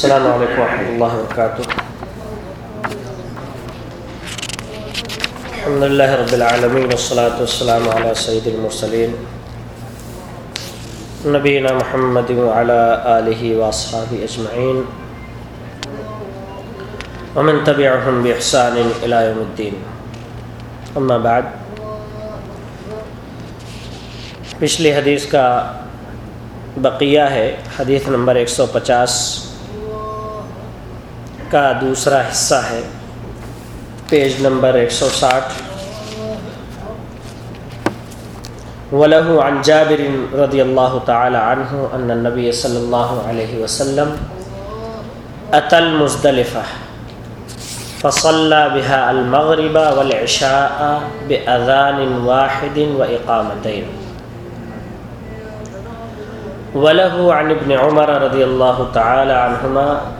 السلام علیکم ورحمۃ اللہ وبرکاتہ۔ الحمد لله رب العالمين والصلاة والسلام على سيد المرسلين نبينا محمد وعلى آله وأصحابه أجمعين ومن تبعهم بإحسان إلى يوم الدين أما بعد۔ پچھلی حدیث کا بقیہ ہے، حدیث نمبر ایک سو پچاس۔ کا دوسرا حصہ ہے۔ پیج نمبر ایک سو ساٹھ۔ ولہ عن جابر رضی اللہ تعالی عنہ ان النبی صلی اللہ علیہ وسلم اتل مزدلفہ فصلى بها المغرب والعشاء بأذان واحد وإقامتين وله عن ابن عمر رضي الله تعالى عنهما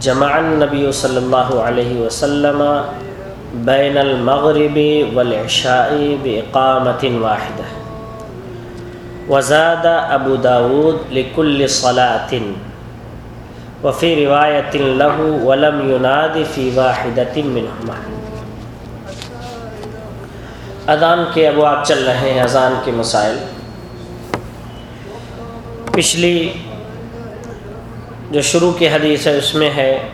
جمع النبي صلى الله عليه وسلم بين المغرب والعشاء بإقامة واحدة. وزاد أبو داود لكل صلاة. وفي رواية له ولم يناد في واحدة منهما. اذان کے ابواب چل رہے ہیں، اذان کے مسائل۔ پچھلی جو شروع کی حدیث ہے، اس میں ہے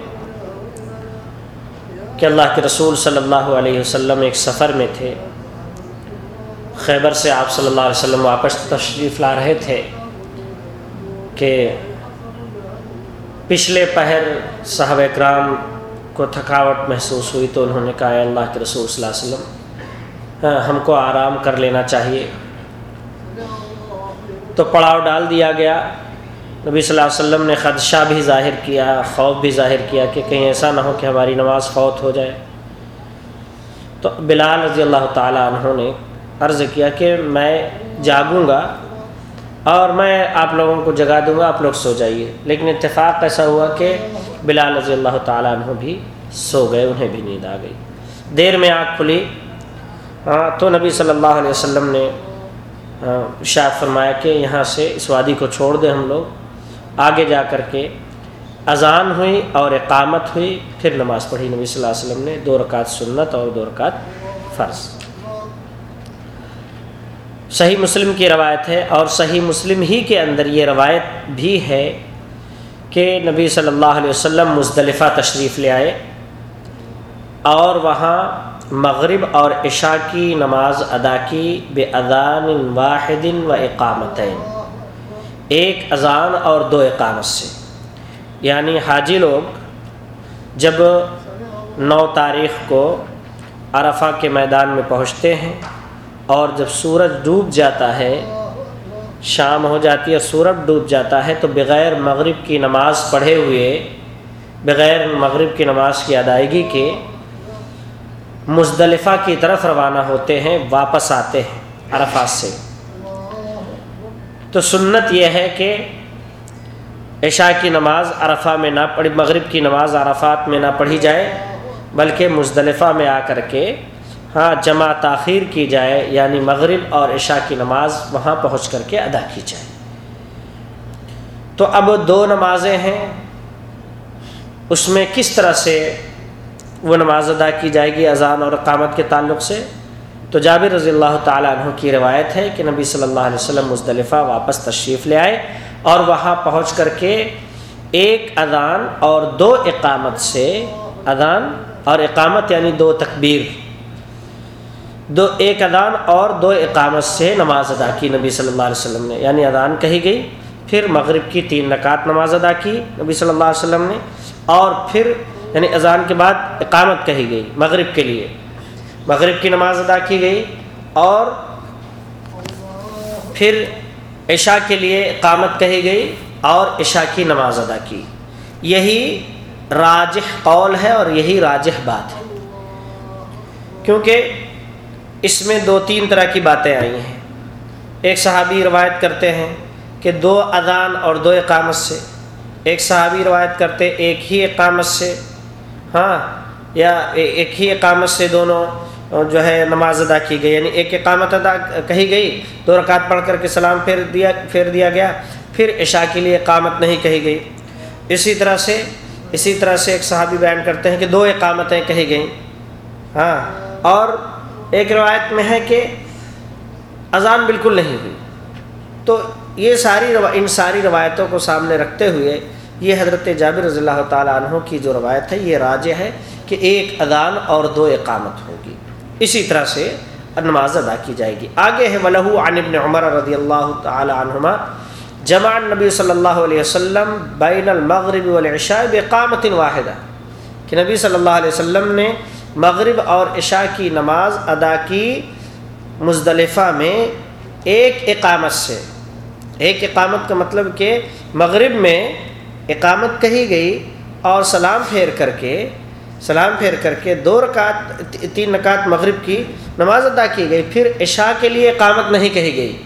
کہ اللہ کے رسول صلی اللہ علیہ وسلم ایک سفر میں تھے۔ خیبر سے آپ صلی اللہ علیہ وسلم واپس تشریف لا رہے تھے کہ پچھلے پہر صاحب اکرام کو تھکاوٹ محسوس ہوئی تو انہوں نے کہا اللہ کے رسول صلی اللہ علیہ وسلم ہاں، ہم کو آرام کر لینا چاہیے۔ تو پڑاؤ ڈال دیا گیا۔ نبی صلی اللہ علیہ وسلم نے خدشہ بھی ظاہر کیا، خوف بھی ظاہر کیا کہ کہیں ایسا نہ ہو کہ ہماری نماز فوت ہو جائے۔ تو بلال رضی اللہ تعالیٰ عنہ نے عرض کیا کہ میں جاگوں گا اور میں آپ لوگوں کو جگا دوں گا، آپ لوگ سو جائیے۔ لیکن اتفاق ایسا ہوا کہ بلال رضی اللہ تعالیٰ عنہ بھی سو گئے، انہیں بھی نیند آ گئی۔ دیر میں آنکھ کھلی۔ ہاں تو نبی صلی اللہ علیہ وسلم نے شاہ فرمایا کہ یہاں سے اس وادی کو چھوڑ دیں ہم لوگ۔ آگے جا کر کے اذان ہوئی اور اقامت ہوئی، پھر نماز پڑھی۔ نبی صلی اللہ علیہ وسلم نے دو رکعت سنت اور دو رکعت فرض۔ صحیح مسلم کی روایت ہے اور صحیح مسلم ہی کے اندر یہ روایت بھی ہے کہ نبی صلی اللہ علیہ وسلم مزدلفہ تشریف لے آئے اور وہاں مغرب اور عشاء کی نماز ادا کی بے اذان واحد و اقامتین۔ ایک اذان اور دو اقامت سے۔ یعنی حاجی لوگ جب نو تاریخ کو عرفہ کے میدان میں پہنچتے ہیں اور جب سورج ڈوب جاتا ہے، شام ہو جاتی ہے سورج ڈوب جاتا ہے، تو بغیر مغرب کی نماز پڑھے ہوئے، بغیر مغرب کی نماز کی ادائیگی کے مزدلفہ کی طرف روانہ ہوتے ہیں، واپس آتے ہیں عرفات سے۔ تو سنت یہ ہے کہ عشاء کی نماز عرفہ میں نہ پڑھی، مغرب کی نماز عرفات میں نہ پڑھی جائے، بلکہ مزدلفہ میں آ کر کے ہاں جمع تاخیر کی جائے یعنی مغرب اور عشاء کی نماز وہاں پہنچ کر کے ادا کی جائے۔ تو اب دو نمازیں ہیں، اس میں کس طرح سے وہ نماز ادا کی جائے گی اذان اور اقامت کے تعلق سے؟ تو جابر رضی اللہ تعالیٰ عنہ کی روایت ہے کہ نبی صلی اللہ علیہ وسلم مصطلفہ واپس تشریف لے آئے اور وہاں پہنچ کر کے ایک اذان اور دو اقامت سے اذان اور اقامت یعنی دو تکبیر، دو ایک اذان اور دو اقامت سے نماز ادا کی نبی صلی اللہ علیہ وسلم نے یعنی اذان کہی گئی، پھر مغرب کی تین رکعت نماز ادا کی نبی صلی اللہ علیہ وسلم نے، اور پھر یعنی اذان کے بعد اقامت کہی گئی مغرب کے لیے۔ مغرب کی نماز ادا کی گئی اور پھر عشاء کے لیے اقامت کہی گئی اور عشاء کی نماز ادا کی۔ یہی راجح قول ہے اور یہی راجح بات ہے۔ کیونکہ اس میں دو تین طرح کی باتیں آئی ہیں۔ ایک صحابی روایت کرتے ہیں کہ دو اذان اور دو اقامت سے۔ ایک صحابی روایت کرتے ایک ہی اقامت سے۔ ہاں یا ایک ہی اقامت سے دونوں جو ہے نماز ادا کی گئی یعنی ایک اقامت ادا کہی گئی، دو رکعت پڑھ کر کے سلام پھیر دیا پھیر دیا گیا، پھر عشاء کے لیے اقامت نہیں کہی گئی۔ اسی طرح سے، اسی طرح سے ایک صحابی بیان کرتے ہیں کہ دو اقامتیں کہی گئیں۔ ہاں اور ایک روایت میں ہے کہ اذان بالکل نہیں ہوئی۔ تو یہ ساری ان ساری روایتوں کو سامنے رکھتے ہوئے یہ حضرت جابر رضی اللہ تعالیٰ عنہ کی جو روایت ہے، یہ راج ہے کہ ایک اذان اور دو اقامت ہوگی۔ اسی طرح سے نماز ادا کی جائے گی۔ آگے ہے ولہ عن ابن عمر رضی اللہ تعالی عنہما، جمع نبی صلی اللہ علیہ وسلم بین المغرب والعشاء بقامت واحدہ۔ کہ نبی صلی اللہ علیہ وسلم نے مغرب اور عشاء کی نماز ادا کی مزدلفہ میں ایک اقامت سے۔ ایک اقامت کا مطلب کہ مغرب میں اقامت کہی گئی اور سلام پھیر کر کے سلام پھیر کر کے دو رکعت تین رکعت مغرب کی نماز ادا کی گئی، پھر عشاء کے لیے اقامت نہیں کہی گئی۔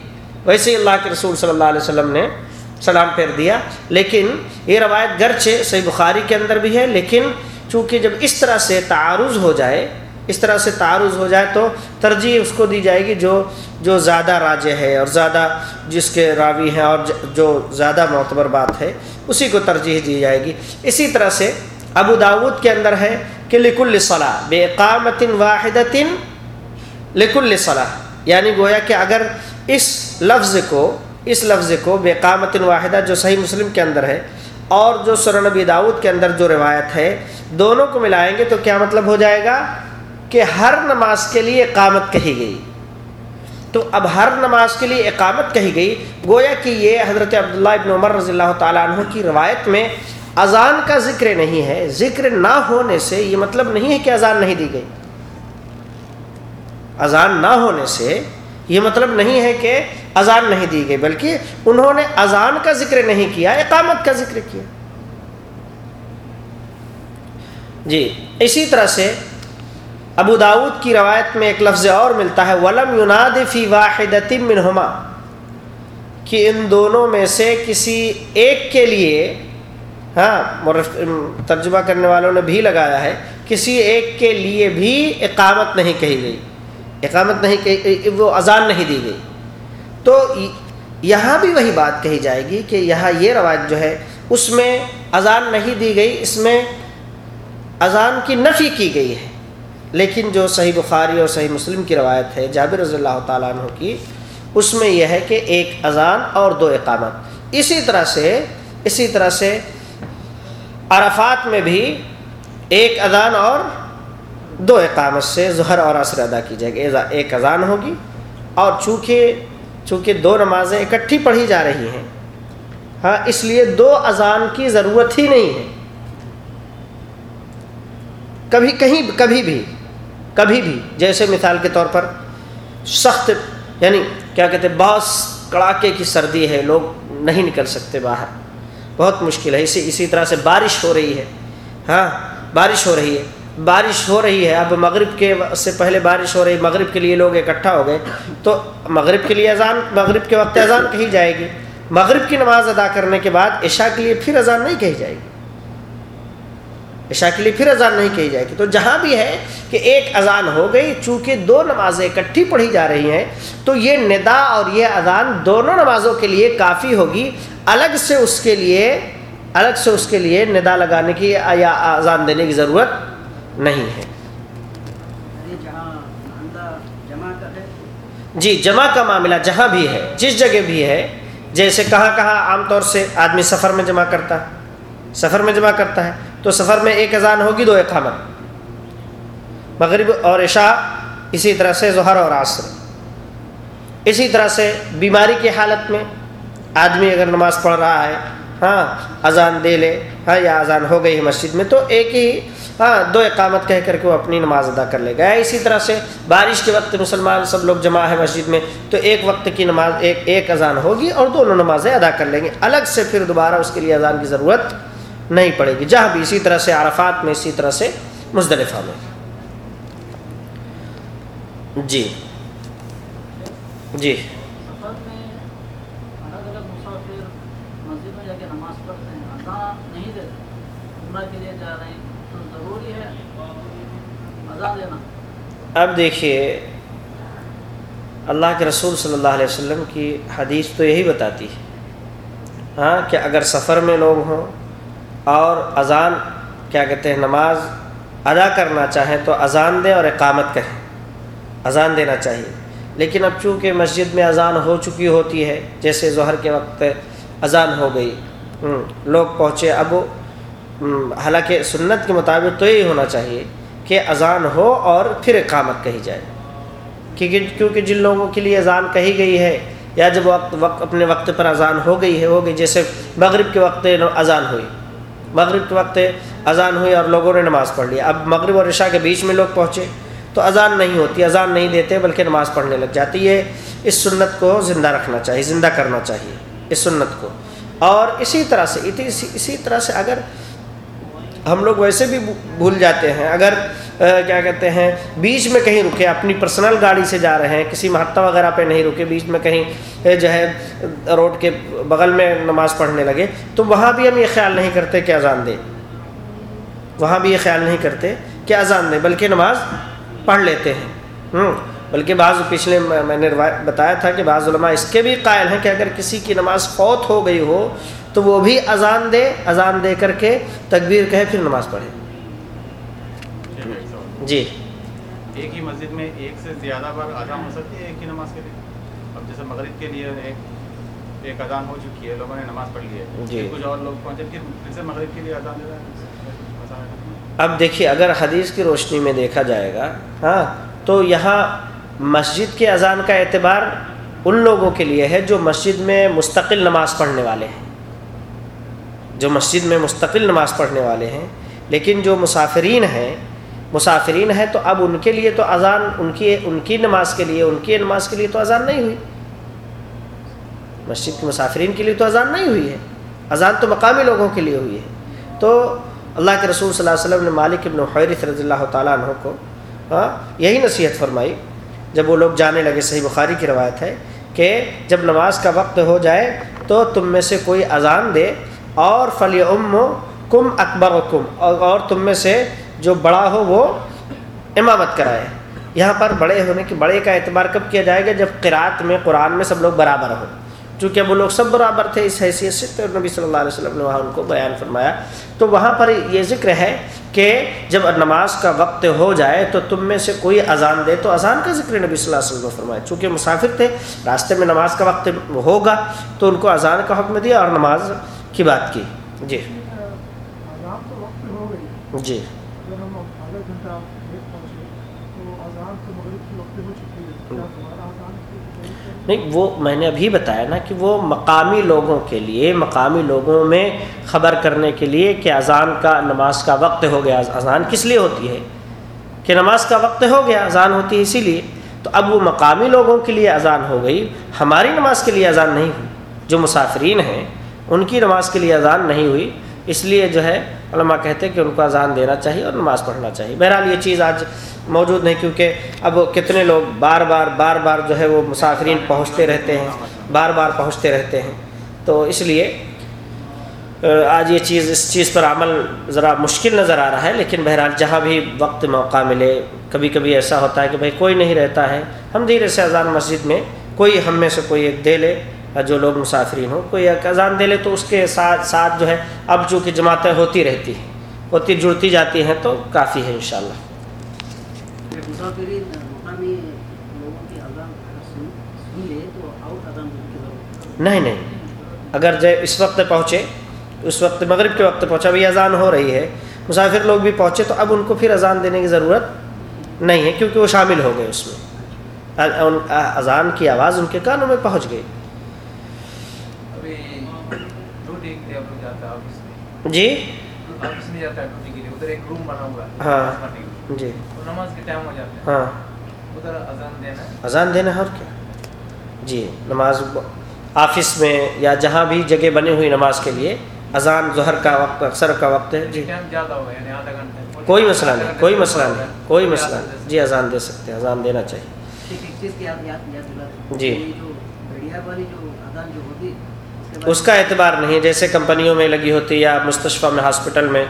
ویسے ہی اللہ کے رسول صلی اللہ علیہ وسلم نے سلام پھیر دیا، لیکن یہ روایت گرچہ صحیح بخاری کے اندر بھی ہے، لیکن چونکہ جب اس طرح سے تعارض ہو جائے، اس طرح سے تعارض ہو جائے تو ترجیح اس کو دی جائے گی جو جو زیادہ راج ہے اور زیادہ جس کے راوی ہیں اور جو زیادہ معتبر بات ہے، اسی کو ترجیح دی جائے گی۔ اسی طرح سے ابو داود کے اندر ہے کہ لک الصلاح بے اقامت واحد لک الصلاح یعنی گویا کہ اگر اس لفظ کو، اس لفظ کو بے قامت واحدہ جو صحیح مسلم کے اندر ہے اور جو نبی داود کے اندر جو روایت ہے، دونوں کو ملائیں گے تو کیا مطلب ہو جائے گا؟ کہ ہر نماز کے لیے اقامت کہی گئی۔ تو اب ہر نماز کے لیے اقامت کہی گئی۔ گویا کہ یہ حضرت عبداللہ ابن عمر رضی اللہ تعالیٰ عنہ کی روایت میں اذان کا ذکر نہیں ہے، ذکر نہ ہونے سے یہ مطلب نہیں ہے کہ اذان نہیں دی گئی۔ اذان نہ ہونے سے یہ مطلب نہیں ہے کہ اذان نہیں دی گئی، بلکہ انہوں نے اذان کا ذکر نہیں کیا، اقامت کا ذکر کیا۔ جی اسی طرح سے ابو داود کی روایت میں ایک لفظ اور ملتا ہے، ولم یوناد فی واحد منہما کہ ان دونوں میں سے کسی ایک کے لیے ہاں ترجمہ کرنے والوں نے بھی لگایا ہے، کسی ایک کے لیے بھی اقامت نہیں کہی گئی۔ اقامت نہیں کہی وہ اذان نہیں دی گئی۔ تو یہاں بھی وہی بات کہی جائے گی کہ یہاں یہ روایت جو ہے، اس میں اذان نہیں دی گئی، اس میں اذان کی نفی کی گئی ہے۔ لیکن جو صحیح بخاری اور صحیح مسلم کی روایت ہے، جابر رضی اللہ تعالیٰ عنہ کی، اس میں یہ ہے کہ ایک اذان اور دو اقامت۔ اسی طرح سے، اسی طرح سے عرفات میں بھی ایک اذان اور دو اقامت سے ظہر اور عصر ادا کی جائے گی۔ ایک اذان ہوگی اور چونکہ چونکہ دو نمازیں اکٹھی پڑھی جا رہی ہیں ہاں اس لیے دو اذان کی ضرورت ہی نہیں ہے۔ کبھی کہیں کبھی بھی کبھی بھی، جیسے مثال کے طور پر سخت یعنی کیا کہتے ہیں بہت کڑاکے کی سردی ہے، لوگ نہیں نکل سکتے باہر۔ بہت مشکل ہے۔ اسی اسی طرح سے بارش ہو رہی ہے۔ ہاں بارش ہو رہی ہے۔ بارش ہو رہی ہے۔ اب مغرب کے سے پہلے بارش ہو رہی مغرب کے لیے لوگ اکٹھا ہو گئے۔ تو مغرب کے لیے اذان مغرب کے وقت اذان کہی جائے گی۔ مغرب کی نماز ادا کرنے کے بعد عشاء کے لیے پھر اذان نہیں کہی جائے گی۔ عشاء کے لیے پھر اذان نہیں کہی جائے گی۔ تو جہاں بھی ہے کہ ایک اذان ہو گئی، چونکہ دو نمازیں اکٹھی پڑھی جا رہی ہیں، تو یہ ندا اور یہ اذان دونوں نمازوں کے لیے کافی ہوگی۔ الگ سے اس کے لیے الگ سے اس کے لیے ندا لگانے کی یا اذان دینے کی ضرورت نہیں ہے۔ جی جمع کا معاملہ جہاں بھی ہے جس جگہ بھی ہے جیسے کہاں کہاں عام طور سے آدمی سفر میں جمع کرتا ہے۔ سفر میں جمع کرتا ہے تو سفر میں ایک اذان ہوگی دو اقامت مغرب اور عشاء اسی طرح سے ظہر اور عصر۔ اسی طرح سے بیماری کی حالت میں آدمی اگر نماز پڑھ رہا ہے ہاں اذان دے لے ہاں یا اذان ہو گئی ہے مسجد میں، تو ایک ہی ہاں دو اقامت کہہ کر کے وہ اپنی نماز ادا کر لے گا۔ اسی طرح سے بارش کے وقت مسلمان سب لوگ جمع ہے مسجد میں، تو ایک وقت کی نماز، ایک ایک اذان ہوگی اور دونوں نمازیں ادا کر لیں گے۔ الگ سے پھر دوبارہ اس کے لیے اذان کی ضرورت نہیں پڑے گی۔ جہاں بھی اسی طرح سے عرفات میں، اسی طرح سے مزدلفہ میں۔ جی۔ جی۔ اب دیکھیے، اللہ کے رسول صلی اللہ علیہ وسلم کی حدیث تو یہی بتاتی ہے ہاں کہ اگر سفر میں لوگ ہوں اور اذان، کیا کہتے ہیں، نماز ادا کرنا چاہیں تو اذان دیں اور اقامت کہیں، اذان دینا چاہیے۔ لیکن اب چونکہ مسجد میں اذان ہو چکی ہوتی ہے، جیسے ظہر کے وقت اذان ہو گئی لوگ پہنچے، اب حالانکہ سنت کے مطابق تو یہی ہونا چاہیے کہ اذان ہو اور پھر اقامت کہی جائے۔ کیونکہ کیونکہ جن لوگوں کے لیے اذان کہی گئی ہے، یا جب وقت وقت اپنے وقت پر اذان ہو گئی ہے، ہو گئی، جیسے مغرب کے وقت اذان ہوئی۔ مغرب کے وقت اذان ہوئی اور لوگوں نے نماز پڑھ لی۔ اب مغرب اور عشاء کے بیچ میں لوگ پہنچے، تو اذان نہیں ہوتی، اذان نہیں دیتے، بلکہ نماز پڑھنے لگ جاتی۔ ہے اس سنت کو زندہ رکھنا چاہیے، زندہ کرنا چاہیے، اس سنت کو۔ اور اسی طرح سے اسی طرح سے اگر ہم لوگ ویسے بھی بھول جاتے ہیں۔ اگر کیا کہتے ہیں، بیچ میں کہیں رکے، اپنی پرسنل گاڑی سے جا رہے ہیں، کسی مہتا وغیرہ پہ نہیں رکے، بیچ میں کہیں جو ہے، روڈ کے بغل میں نماز پڑھنے لگے، تو وہاں بھی ہم یہ خیال نہیں کرتے کہ اذان دیں۔ وہاں بھی یہ خیال نہیں کرتے کہ اذان دیں، بلکہ نماز پڑھ لیتے ہیں۔ بلکہ بعض پچھلے میں نے بتایا تھا کہ بعض علماء اس کے بھی قائل ہیں کہ اگر کسی کی نماز فوت ہو گئی ہو تو وہ بھی اذان دے اذان دے کر کے تکبیر کہے پھر نماز پڑھے۔ جی۔ ایک ہی مسجد میں ایک سے زیادہ بار اذان ہو سکتی ہے ایک ہی نماز کے لیے؟ اب جیسے مغرب کے لیے ایک ایک اذان ہو چکی ہے لوگوں نے نماز پڑھ لی ہے۔ جی۔ کچھ اور لوگ پہنچے پھر سے مغرب کے لیے اذان دے اب دیکھیے اگر حدیث کی روشنی میں دیکھا جائے گا ہاں تو یہاں مسجد کے اذان کا اعتبار ان لوگوں کے لیے ہے جو مسجد میں مستقل نماز پڑھنے والے ہیں۔ جو مسجد میں مستقل نماز پڑھنے والے ہیں، لیکن جو مسافرین ہیں مسافرین ہیں تو اب ان کے لیے تو اذان، ان کی ان کی نماز کے لیے، ان کی نماز کے لیے تو اذان نہیں ہوئی۔ مسجد کے مسافرین کے لیے تو اذان نہیں ہوئی ہے۔ اذان تو مقامی لوگوں کے لیے ہوئی ہے۔ تو اللہ کے رسول صلی اللہ علیہ وسلم نے مالک ابن حیرث رضی اللہ تعالیٰ عنہ کو ہاں یہی نصیحت فرمائی۔ جب وہ لوگ جانے لگے، صحیح بخاری کی روایت ہے کہ جب نماز کا وقت ہو جائے تو تم میں سے کوئی اذان دے اور فلی ام کم اکبر و کم اور تم میں سے جو بڑا ہو وہ امامت کرائے۔ یہاں پر بڑے ہونے کے بڑے کا اعتبار کب کیا جائے گا؟ جب قرآت میں قرآن میں سب لوگ برابر ہوں۔ چونکہ وہ لوگ سب برابر تھے، اس حیثیت سے تو نبی صلی اللہ علیہ وسلم نے وہاں ان کو بیان فرمایا۔ تو وہاں پر یہ ذکر ہے کہ جب نماز کا وقت ہو جائے تو تم میں سے کوئی اذان دے۔ تو اذان کا ذکر نبی صلی اللہ علیہ وسلم نے فرمایا۔ چونکہ مسافر تھے، راستے میں نماز کا وقت ہوگا تو ان کو اذان کا حکم دیا اور نماز کی بات کی؟ جی۔ جی۔ نہیں وہ میں نے ابھی بتایا نا کہ وہ مقامی لوگوں کے لیے مقامی لوگوں میں خبر کرنے کے لیے کہ اذان کا نماز کا وقت ہو گیا۔ اذان کس لیے ہوتی ہے؟ کہ نماز کا وقت ہو گیا اذان ہوتی ہے اسی لیے۔ تو اب وہ مقامی لوگوں کے لیے اذان ہو گئی۔ ہماری نماز کے لیے اذان نہیں ہوئی۔ جو مسافرین ہیں ان کی نماز کے لیے اذان نہیں ہوئی، اس لیے جو ہے علماء کہتے ہیں کہ ان کو اذان دینا چاہیے اور نماز پڑھنا چاہیے۔ بہرحال یہ چیز آج موجود نہیں کیونکہ اب کتنے لوگ بار بار بار بار جو ہے وہ مسافرین پہنچتے رہتے ہیں، بار بار پہنچتے رہتے ہیں۔ تو اس لیے آج یہ چیز، اس چیز پر عمل ذرا مشکل نظر آ رہا ہے، لیکن بہرحال جہاں بھی وقت موقع ملے، کبھی کبھی ایسا ہوتا ہے کہ بھائی کوئی نہیں رہتا ہے۔ ہم دھیرے سے اذان مسجد میں، کوئی ہم میں سے کوئی ایک دے لے۔ جو لوگ مسافرین ہوں کوئی اذان دے لے تو اس کے ساتھ ساتھ جو ہے اب چونکہ جماعتیں ہوتی رہتی ہیں ہوتی جڑتی جاتی ہیں تو کافی ہے انشاءاللہ۔ نہیں نہیں۔ اگر جو اس وقت پہنچے اس وقت مغرب کے وقت پہنچا بھی اذان ہو رہی ہے مسافر لوگ بھی پہنچے تو اب ان کو پھر اذان دینے کی ضرورت نہیں ہے کیونکہ وہ شامل ہو گئے اس میں۔ اذان کی آواز ان کے کانوں میں پہنچ گئی۔ جی؟ ہاں۔ جی۔ ہاں۔ اذان دینا ہے۔ اور کیا؟ جی نماز آفس میں یا جہاں بھی جگہ بنی ہوئی نماز کے لیے اذان ظہر کا وقت اکثر کا وقت ہے۔ جی۔ یعنی کوئی مسئلہ نہیں کوئی مسئلہ نہیں کوئی مسئلہ نہیں۔ جی اذان دے سکتے ہیں اذان دینا چاہیے۔ جی۔ اس کا اعتبار نہیں، جیسے کمپنیوں میں لگی ہوتی یا مستشفہ میں، ہاسپٹل میں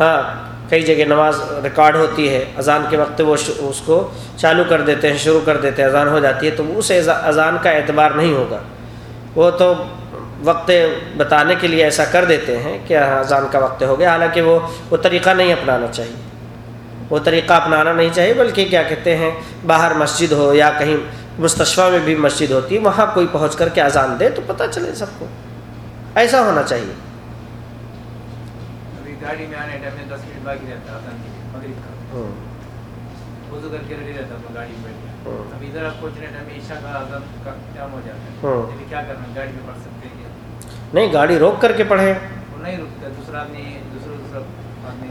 ہاں کئی جگہ نماز ریکارڈ ہوتی ہے، اذان کے وقت وہ اس کو چالو کر دیتے ہیں، شروع کر دیتے ہیں، اذان ہو جاتی ہے، تو اس اذان کا اعتبار نہیں ہوگا۔ وہ تو وقت بتانے کے لیے ایسا کر دیتے ہیں کہ اذان کا وقت ہو گیا، حالانکہ وہ وہ طریقہ نہیں اپنانا چاہیے۔ وہ طریقہ اپنانا نہیں چاہیے، بلکہ کیا کہتے ہیں، باہر مسجد ہو یا کہیں مستشفہ میں بھی مسجد ہوتی ہے، وہاں کوئی پہنچ کر کے اذان دے تو پتہ چلے سب کو۔ ایسا ہونا چاہیے۔ گاڑی میں آنے ٹائم میں دس منٹ باقی رہتا ہے مغرب کا۔ وضو کر کے ریڈی رہتا ہوں گاڑی میں بیٹھ کے۔ اب ادھر آپ پہنچنے ٹائم عشاء کا اذان کا ٹائم ہو جاتا ہے۔ کیا کرنا گاڑی میں پڑھ سکتے ہیں نہیں گاڑی روک کر کے پڑھیں۔ نہیں رکتا دوسرا آدمی دوسرا دوسرا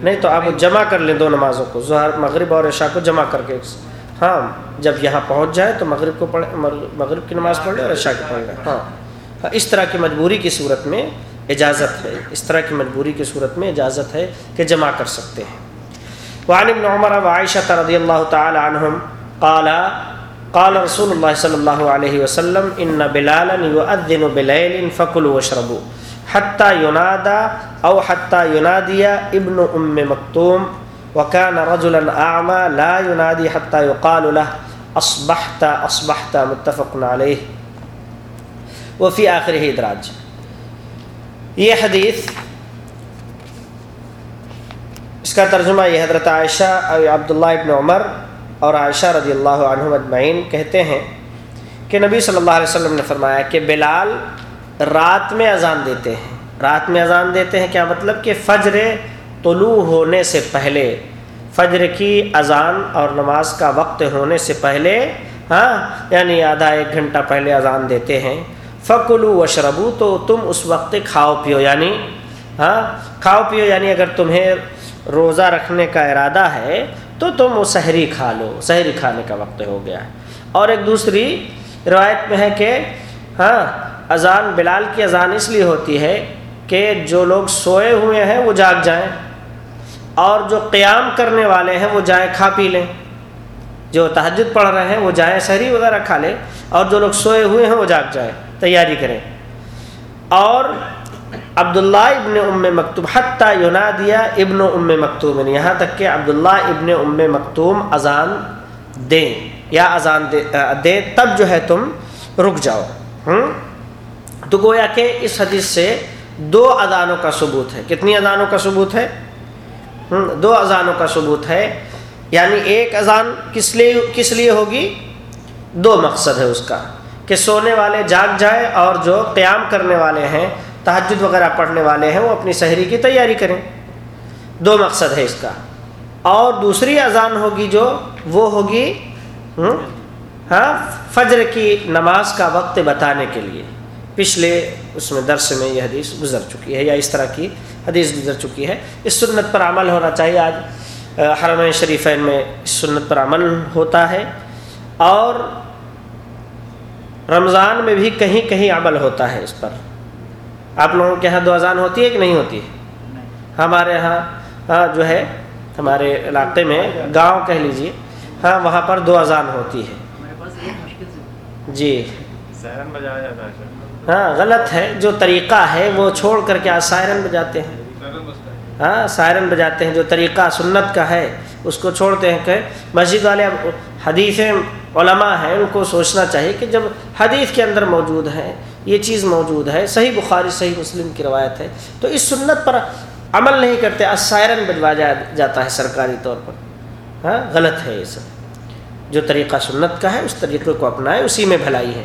نہیں تو آپ جمع کر لیں دو نمازوں کو ظہر مغرب اور عشاء کو جمع کر کے۔ ہاں جب یہاں پہنچ جائے تو مغرب کو پڑھے مغرب کی نماز پڑھ لیں اور عشاء کی پڑھ لیں ہاں۔ ہاں، اس طرح کی مجبوری کی صورت میں اجازت ہے، اس طرح کی مجبوری کی صورت میں اجازت ہے کہ جمع کر سکتے ہیں۔ وعن ابن عمر وعائشة رضي الله تعالى عنهم قال قال رسول الله صلى الله عليه وسلم إن بلالا يؤذن بليل فكلوا واشربوا حتى ينادى أو حتى ينادي ابن أم مكتوم وكان رجلا أعمى لا ينادي حتى يقال له أصبحت أصبحت متفق عليه وفي آخره إدراج. یہ حدیث، اس کا ترجمہ یہ حضرت عائشہ عبداللہ ابن عمر اور عائشہ رضی اللہ عنہ اجمعین کہتے ہیں کہ نبی صلی اللہ علیہ وسلم نے فرمایا کہ بلال رات میں اذان دیتے ہیں۔ رات میں اذان دیتے ہیں کیا مطلب کہ فجر طلوع ہونے سے پہلے، فجر کی اذان اور نماز کا وقت ہونے سے پہلے ہاں یعنی آدھا ایک گھنٹہ پہلے اذان دیتے ہیں۔ فکلو و شربو تو تم اس وقت کھاؤ پیو یعنی ہاں کھاؤ پیو یعنی اگر تمہیں روزہ رکھنے کا ارادہ ہے، تو تم وہ سحری کھا لو، سحری کھانے کا وقت ہو گیا ہے۔ اور ایک دوسری روایت میں ہے کہ ہاں اذان، بلال کی اذان اس لیے ہوتی ہے کہ جو لوگ سوئے ہوئے ہیں، وہ جاگ جائیں۔ اور جو قیام کرنے والے ہیں، وہ جائیں کھا پی لیں۔ جو تہجد پڑھ رہے ہیں، وہ جائیں سحری وغیرہ کھا لیں۔ اور جو لوگ سوئے ہوئے ہیں، وہ جاگ جائیں۔ تیاری کریں۔ اور عبداللہ ابن ام مکتوم، حتیٰ یونادیا ابن ام مکتوم یعنی یہاں تک کہ عبداللہ ابن ام مکتوم اذان دیں، یا اذان دیں، تب جو ہے تم رک جاؤ۔ ہوں؟ تو گویا کہ اس حدیث سے دو اذانوں کا ثبوت ہے۔ کتنی اذانوں کا ثبوت ہے؟ دو اذانوں کا ثبوت ہے۔ یعنی ایک اذان کس لیے کس لیے ہوگی؟ دو مقصد ہے اس کا۔ کہ سونے والے جاگ جائیں اور جو قیام کرنے والے ہیں تحجد وغیرہ پڑھنے والے ہیں، وہ اپنی سحری کی تیاری کریں۔ دو مقصد ہے اس کا۔ اور دوسری اذان ہوگی جو، وہ ہوگی ہاں فجر کی نماز کا وقت بتانے کے لیے۔ پچھلے اس میں درس میں یہ حدیث گزر چکی ہے، یا اس طرح کی حدیث گزر چکی ہے۔ اس سنت پر عمل ہونا چاہیے۔ آج حرم شریفین میں اس سنت پر عمل ہوتا ہے۔ اور رمضان میں بھی کہیں کہیں عمل ہوتا ہے اس پر۔ آپ لوگوں کے یہاں دو اذان ہوتی ہے کہ نہیں ہوتی؟ ہے ہمارے یہاں ہاں جو ہے ہمارے علاقے میں گاؤں کہہ لیجیے ہاں وہاں پر دو اذان ہوتی ہے۔ جی۔ ہاں غلط ہے۔ جو طریقہ ہے وہ چھوڑ کر کے آج سائرن بجاتے ہیں۔ ہاں سائرن بجاتے ہیں۔ جو طریقہ سنت کا ہے اس کو چھوڑتے ہیں کہ مسجد والے حدیث علماء ہیں، ان کو سوچنا چاہیے کہ جب حدیث کے اندر موجود ہیں یہ چیز موجود ہے، صحیح بخاری، صحیح مسلم کی روایت ہے، تو اس سنت پر عمل نہیں کرتے سائرن بجوا جاتا ہے سرکاری طور پر۔ ہاں غلط ہے یہ سب۔ جو طریقہ سنت کا ہے، اس طریقے کو اپنائے اسی میں بھلائی ہے۔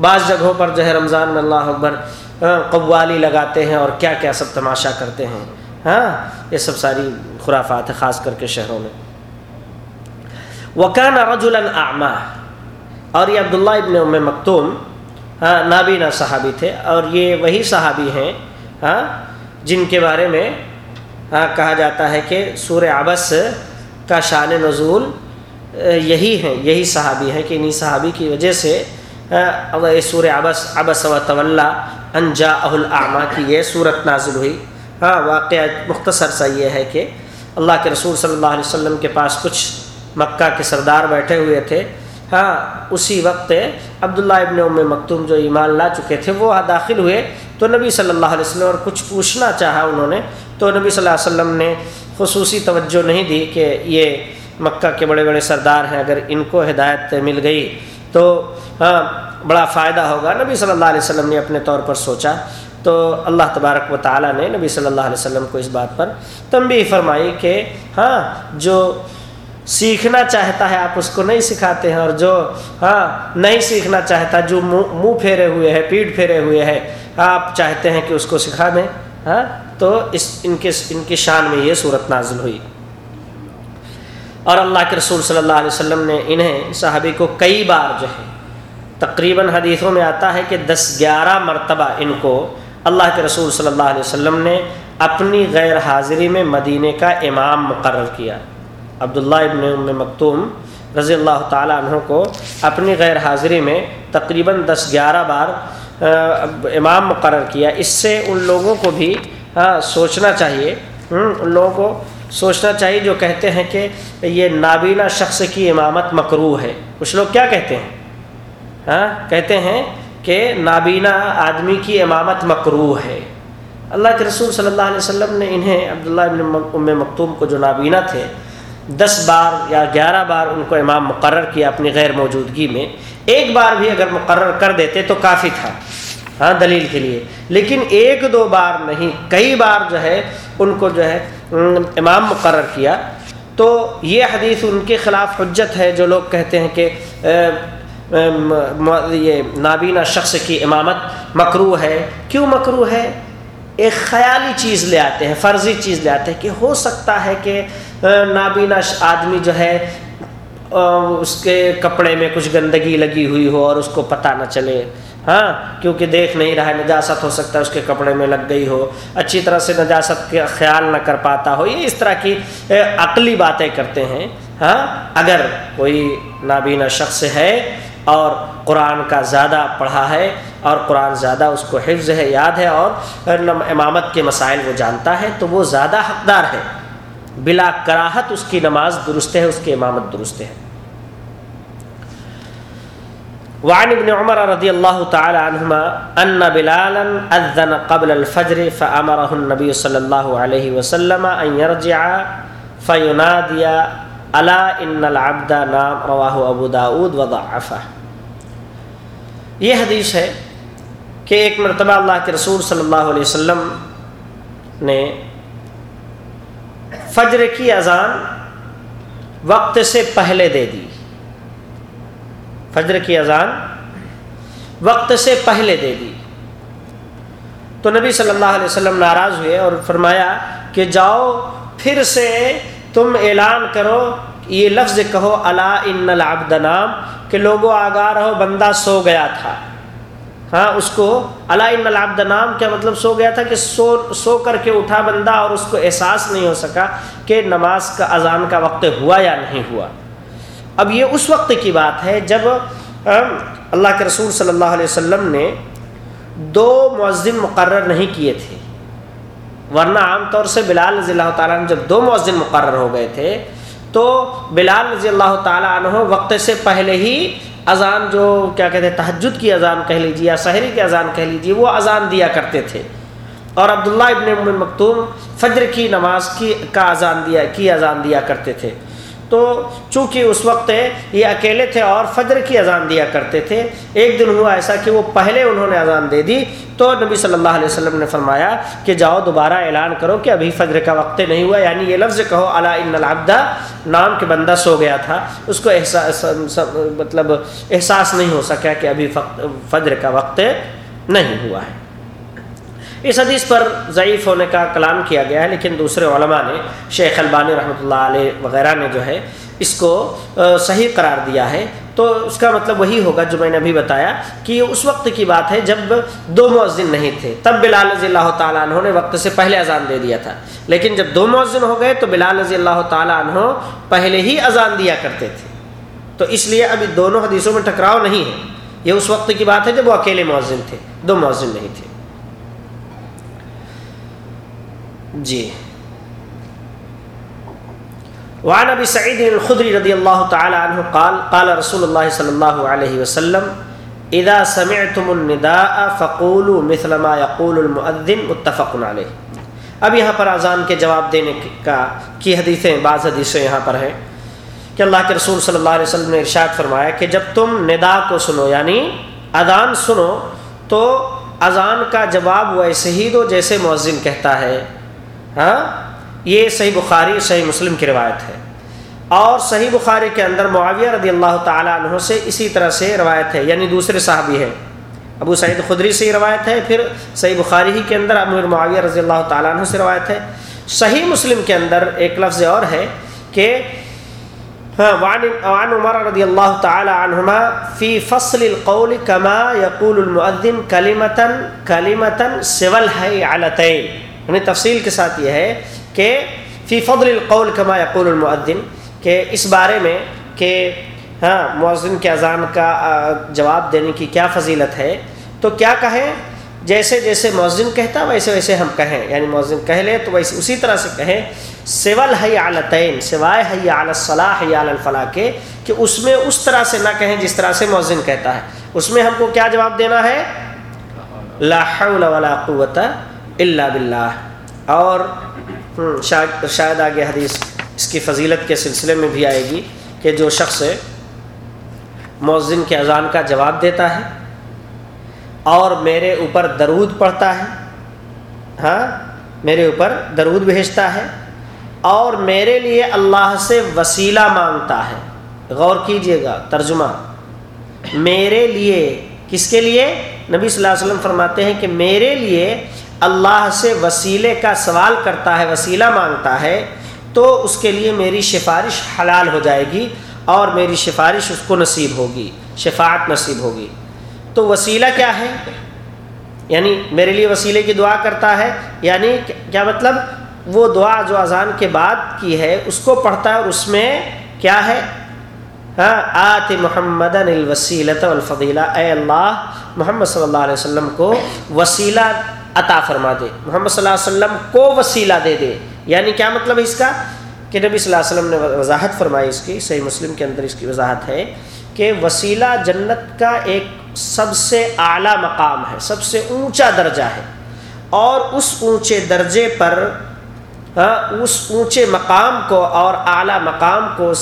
بعض جگہوں پر جو ہے رمضان میں اللہ اکبر ہاں، قوالی لگاتے ہیں اور کیا کیا سب تماشا کرتے ہیں۔ ہاں یہ سب ساری خرافات ہے خاص کر کے شہروں میں۔ وکان رجول اعما اور یہ عبداللہ ابن ام مکتوم ہاں نابینا صحابی تھے، اور یہ وہی صحابی ہیں ہاں جن کے بارے میں ہاں کہا جاتا ہے کہ سور عبس کا شان نزول یہی ہیں، یہی صحابی ہیں کہ انہی صحابی کی وجہ سے ہاں، سور عبس ابس و طول انجا الاعما کی یہ صورت نازل ہوئی۔ ہاں واقعہ مختصر سا یہ ہے کہ اللہ کے رسول صلی اللہ علیہ وسلم کے پاس کچھ مکہ کے سردار بیٹھے ہوئے تھے۔ ہاں اسی وقت عبداللہ ابن ام مکتوم جو ایمان لا چکے تھے، وہ داخل ہوئے۔ تو نبی صلی اللہ علیہ وسلم اور کچھ پوچھنا چاہا انہوں نے۔ تو نبی صلی اللہ علیہ وسلم نے خصوصی توجہ نہیں دی کہ یہ مکہ کے بڑے بڑے سردار ہیں، اگر ان کو ہدایت مل گئی تو ہاں بڑا فائدہ ہوگا۔ نبی صلی اللہ علیہ وسلم نے اپنے طور پر سوچا۔ تو اللہ تبارک و تعالیٰ نے نبی صلی اللہ علیہ وسلم کو اس بات پر تنبیہ فرمائی کہ ہاں جو سیکھنا چاہتا ہے، آپ اس کو نہیں سکھاتے ہیں اور جو ہاں نہیں سیکھنا چاہتا، جو منہ پھیرے ہوئے ہے پیٹ پھیرے ہوئے ہے آپ چاہتے ہیں کہ اس کو سکھا دیں ہاں تو اس، ان کے، ان کی شان میں یہ صورت نازل ہوئی۔ اور اللہ کے رسول صلی اللہ علیہ وسلم نے انہیں، صحابی کو کئی بار جو ہے، تقریباً حدیثوں میں آتا ہے کہ دس، گیارہ مرتبہ ان کو اللہ کے رسول صلی اللہ علیہ وسلم نے اپنی غیر حاضری میں مدینہ کا امام مقرر کیا۔ عبداللہ ابن ام مکتوم رضی اللہ تعالیٰ عنہ کو اپنی غیر حاضری میں تقریباً دس گیارہ بار امام مقرر کیا۔ اس سے ان لوگوں کو بھی ہاں سوچنا چاہیے۔ ان لوگوں کو سوچنا چاہیے جو کہتے ہیں کہ یہ نابینا شخص کی امامت مکرو ہے۔ کچھ لوگ کیا کہتے ہیں؟ ہاں کہتے ہیں کہ نابینا آدمی کی امامت مکرو ہے۔ اللہ کے رسول صلی اللہ علیہ وسلم نے انہیں عبداللہ ابن ام مکتوم کو جو نابینا تھے دس بار یا گیارہ بار ان کو امام مقرر کیا اپنی غیر موجودگی میں۔ ایک بار بھی اگر مقرر کر دیتے تو کافی تھا ہاں دلیل کے لیے۔ لیکن ایک دو بار نہیں، کئی بار جو ہے ان کو جو ہے امام مقرر کیا۔ تو یہ حدیث ان کے خلاف حجت ہے، جو لوگ کہتے ہیں کہ یہ نابینا شخص کی امامت مکرو ہے۔ کیوں مکرو ہے؟ ایک خیالی چیز لے آتے ہیں، فرضی چیز لے آتے ہیں کہ ہو سکتا ہے کہ نابینا آدمی جو ہے اس کے کپڑے میں کچھ گندگی لگی ہوئی ہو اور اس کو پتہ نہ چلے۔ ہاں کیونکہ دیکھ نہیں رہا ہے، نجاست ہو سکتا ہے، اس کے کپڑے میں لگ گئی ہو۔ اچھی طرح سے نجاست کا خیال نہ کر پاتا ہو۔ یہ اس طرح کی عقلی باتیں کرتے ہیں۔ ہاں اگر کوئی نابینا شخص ہے اور قرآن کا زیادہ پڑھا ہے اور قرآن زیادہ اس کو حفظ ہے، یاد ہے اور امامت کے مسائل وہ جانتا ہے، تو وہ زیادہ حقدار ہے۔ بلا کراہت اس کی نماز درست ہے، اس کی امامت درست ہے۔ وعن ابن عمر رضی اللہ تعالی عنہما ان بلالا اذن قبل الفجر فامره النبي صلی اللہ علیہ وسلم ان يرجع فينادي الا ان العبد نام، رواہ ابو داود وضعفه یہ حدیث ہے کہ ایک مرتبہ اللہ کے رسول صلی اللہ علیہ وسلم نے فجر کی اذان وقت سے پہلے دے دی۔ فجر کی اذان وقت سے پہلے دے دی۔ تو نبی صلی اللہ علیہ وسلم ناراض ہوئے اور فرمایا کہ جاؤ پھر سے تم اعلان کرو، یہ لفظ کہو اللہ ان العبد نام، کہ لوگوں آگاہ رہو، بندہ سو گیا تھا۔ ہاں اس کو اللہ العبد نام، کیا مطلب سو گیا تھا کہ سو سو کر کے اٹھا بندہ اور اس کو احساس نہیں ہو سکا کہ نماز کا اذان کا وقت ہوا یا نہیں ہوا۔ اب یہ اس وقت کی بات ہے جب اللہ کے رسول صلی اللہ علیہ وسلم نے دو مؤذن مقرر نہیں کیے تھے۔ ورنہ عام طور سے بلال رضی اللہ تعالیٰ نے جب دو مؤذن مقرر ہو گئے تھے، تو بلال رضی اللہ تعالیٰ عنہ وقت سے پہلے ہی اذان جو کیا کہتے ہیں، تہجد کی اذان کہہ لیجیے یا سحری کی اذان کہہ لیجیے وہ اذان دیا کرتے تھے۔ اور عبداللہ ابن مکتوم فجر کی نماز کی کا اذان دیا کی اذان دیا کرتے تھے۔ تو چونکہ اس وقت یہ اکیلے تھے اور فجر کی اذان دیا کرتے تھے، ایک دن ہوا ایسا کہ وہ پہلے انہوں نے اذان دے دی۔ تو نبی صلی اللہ علیہ وسلم نے فرمایا کہ جاؤ دوبارہ اعلان کرو کہ ابھی فجر کا وقت نہیں ہوا۔ یعنی یہ لفظ کہو اللہ ان العبدہ نام کے بندہ سو گیا تھا۔ اس کو احساس مطلب احساس نہیں ہو سکا کہ ابھی فجر کا وقت نہیں ہوا ہے۔ اس حدیث پر ضعیف ہونے کا کلام کیا گیا ہے، لیکن دوسرے علماء نے، شیخ البانی رحمۃ اللہ علیہ وغیرہ نے جو ہے، اس کو صحیح قرار دیا ہے۔ تو اس کا مطلب وہی ہوگا جو میں نے ابھی بتایا کہ اس وقت کی بات ہے جب دو مؤذن نہیں تھے۔ تب بلال رضی اللہ تعالیٰ عنہ نے وقت سے پہلے اذان دے دیا تھا۔ لیکن جب دو مؤذن ہو گئے تو بلال رضی اللہ تعالیٰ عنہ پہلے ہی اذان دیا کرتے تھے۔ تو اس لیے ابھی دونوں حدیثوں میں ٹکراؤ نہیں ہے۔ یہ اس وقت کی بات ہے جب وہ اکیلے مؤذن تھے، دو مؤذن نہیں تھے۔ جی۔ وعن ابی سعید الخدری رضی اللہ تعالی عنہ قال قال رسول اللہ صلی اللہ علیہ وسلم، اذا سمعتم النداء فقولوا مثل ما يقول المؤذن متفق علیہ۔ اب یہاں پر اذان کے جواب دینے کا، کی حدیثیں، بعض حدیثیں یہاں پر ہیں کہ اللہ کے رسول صلی اللہ علیہ وسلم نے ارشاد فرمایا کہ جب تم ندا کو سنو یعنی اذان سنو، تو اذان کا جواب ویسے ہی دو جیسے مؤذن کہتا ہے۔ ہاں؟ یہ صحیح بخاری، صحیح مسلم کی روایت ہے۔ اور صحیح بخاری کے اندر معاویہ رضی اللہ تعالیٰ عنہ سے اسی طرح سے روایت ہے یعنی دوسرے صحابی ہیں۔ ابو سعید خدری سے روایت ہے، پھر صحیح بخاری ہی کے اندر امیر معاویہ رضی اللہ تعالیٰ عنہ سے روایت ہے۔ صحیح مسلم کے اندر ایک لفظ اور ہے کہ ہاں وعن عمر رضی اللہ تعالی عنہما فی فصل القول کما یقول المؤذن کلیمتن کلیمتن سول حیعلتین یعنی تفصیل کے ساتھ یہ ہے کہ فی فضل القول کما یقول المؤذن، کہ اس بارے میں کہ ہاں مؤذن کے اذان کا جواب دینے کی کیا فضیلت ہے؟ تو کیا کہیں؟ جیسے جیسے مؤذن کہتا، ویسے ویسے ہم کہیں۔ یعنی مؤذن کہہ لے تو ویسے اسی طرح سے کہیں سول حی عالتین سوائے حی علی الصلاح، حی علی الفلاح کے، کہ اس میں اس طرح سے نہ کہیں جس طرح سے مؤذن کہتا ہے۔ اس میں ہم کو کیا جواب دینا ہے؟ لا حول ولا قوت الا باللہ۔ اور شاید شاید آگے حدیث اس کی فضیلت کے سلسلے میں بھی آئے گی کہ جو شخص مؤذن کے اذان کا جواب دیتا ہے اور میرے اوپر درود پڑھتا ہے ہاں میرے اوپر درود بھیجتا ہے اور میرے لیے اللہ سے وسیلہ مانگتا ہے۔ غور کیجیے گا ترجمہ۔ میرے لیے کس کے لیے؟ نبی صلی اللہ علیہ وسلم فرماتے ہیں کہ میرے لیے اللہ سے وسیلے کا سوال کرتا ہے، وسیلہ مانگتا ہے، تو اس کے لیے میری سفارش حلال ہو جائے گی اور میری سفارش اس کو نصیب ہوگی، شفاعت نصیب ہوگی۔ تو وسیلہ کیا ہے؟ یعنی میرے لیے وسیلے کی دعا کرتا ہے یعنی کیا مطلب؟ وہ دعا جو اذان کے بعد کی ہے، اس کو پڑھتا ہے اور اس میں کیا ہے؟ ہاں آت محمد الوسیلت الفضیلہ اے اللہ، محمد صلی اللہ علیہ وسلم کو وسیلہ عطا فرما دے۔ محمد صلی اللہ علیہ وسلم کو وسیلہ دے دے۔ یعنی کیا مطلب ہے اس کا؟ کہ نبی صلی اللہ علیہ وسلم نے وضاحت فرمائی اس کی، صحیح مسلم کے اندر اس کی وضاحت ہے کہ وسیلہ جنت کا ایک سب سے اعلیٰ مقام ہے، سب سے اونچا درجہ ہے۔ اور اس اونچے درجے پر ہاں، اس اونچے مقام کو اور اعلیٰ مقام کو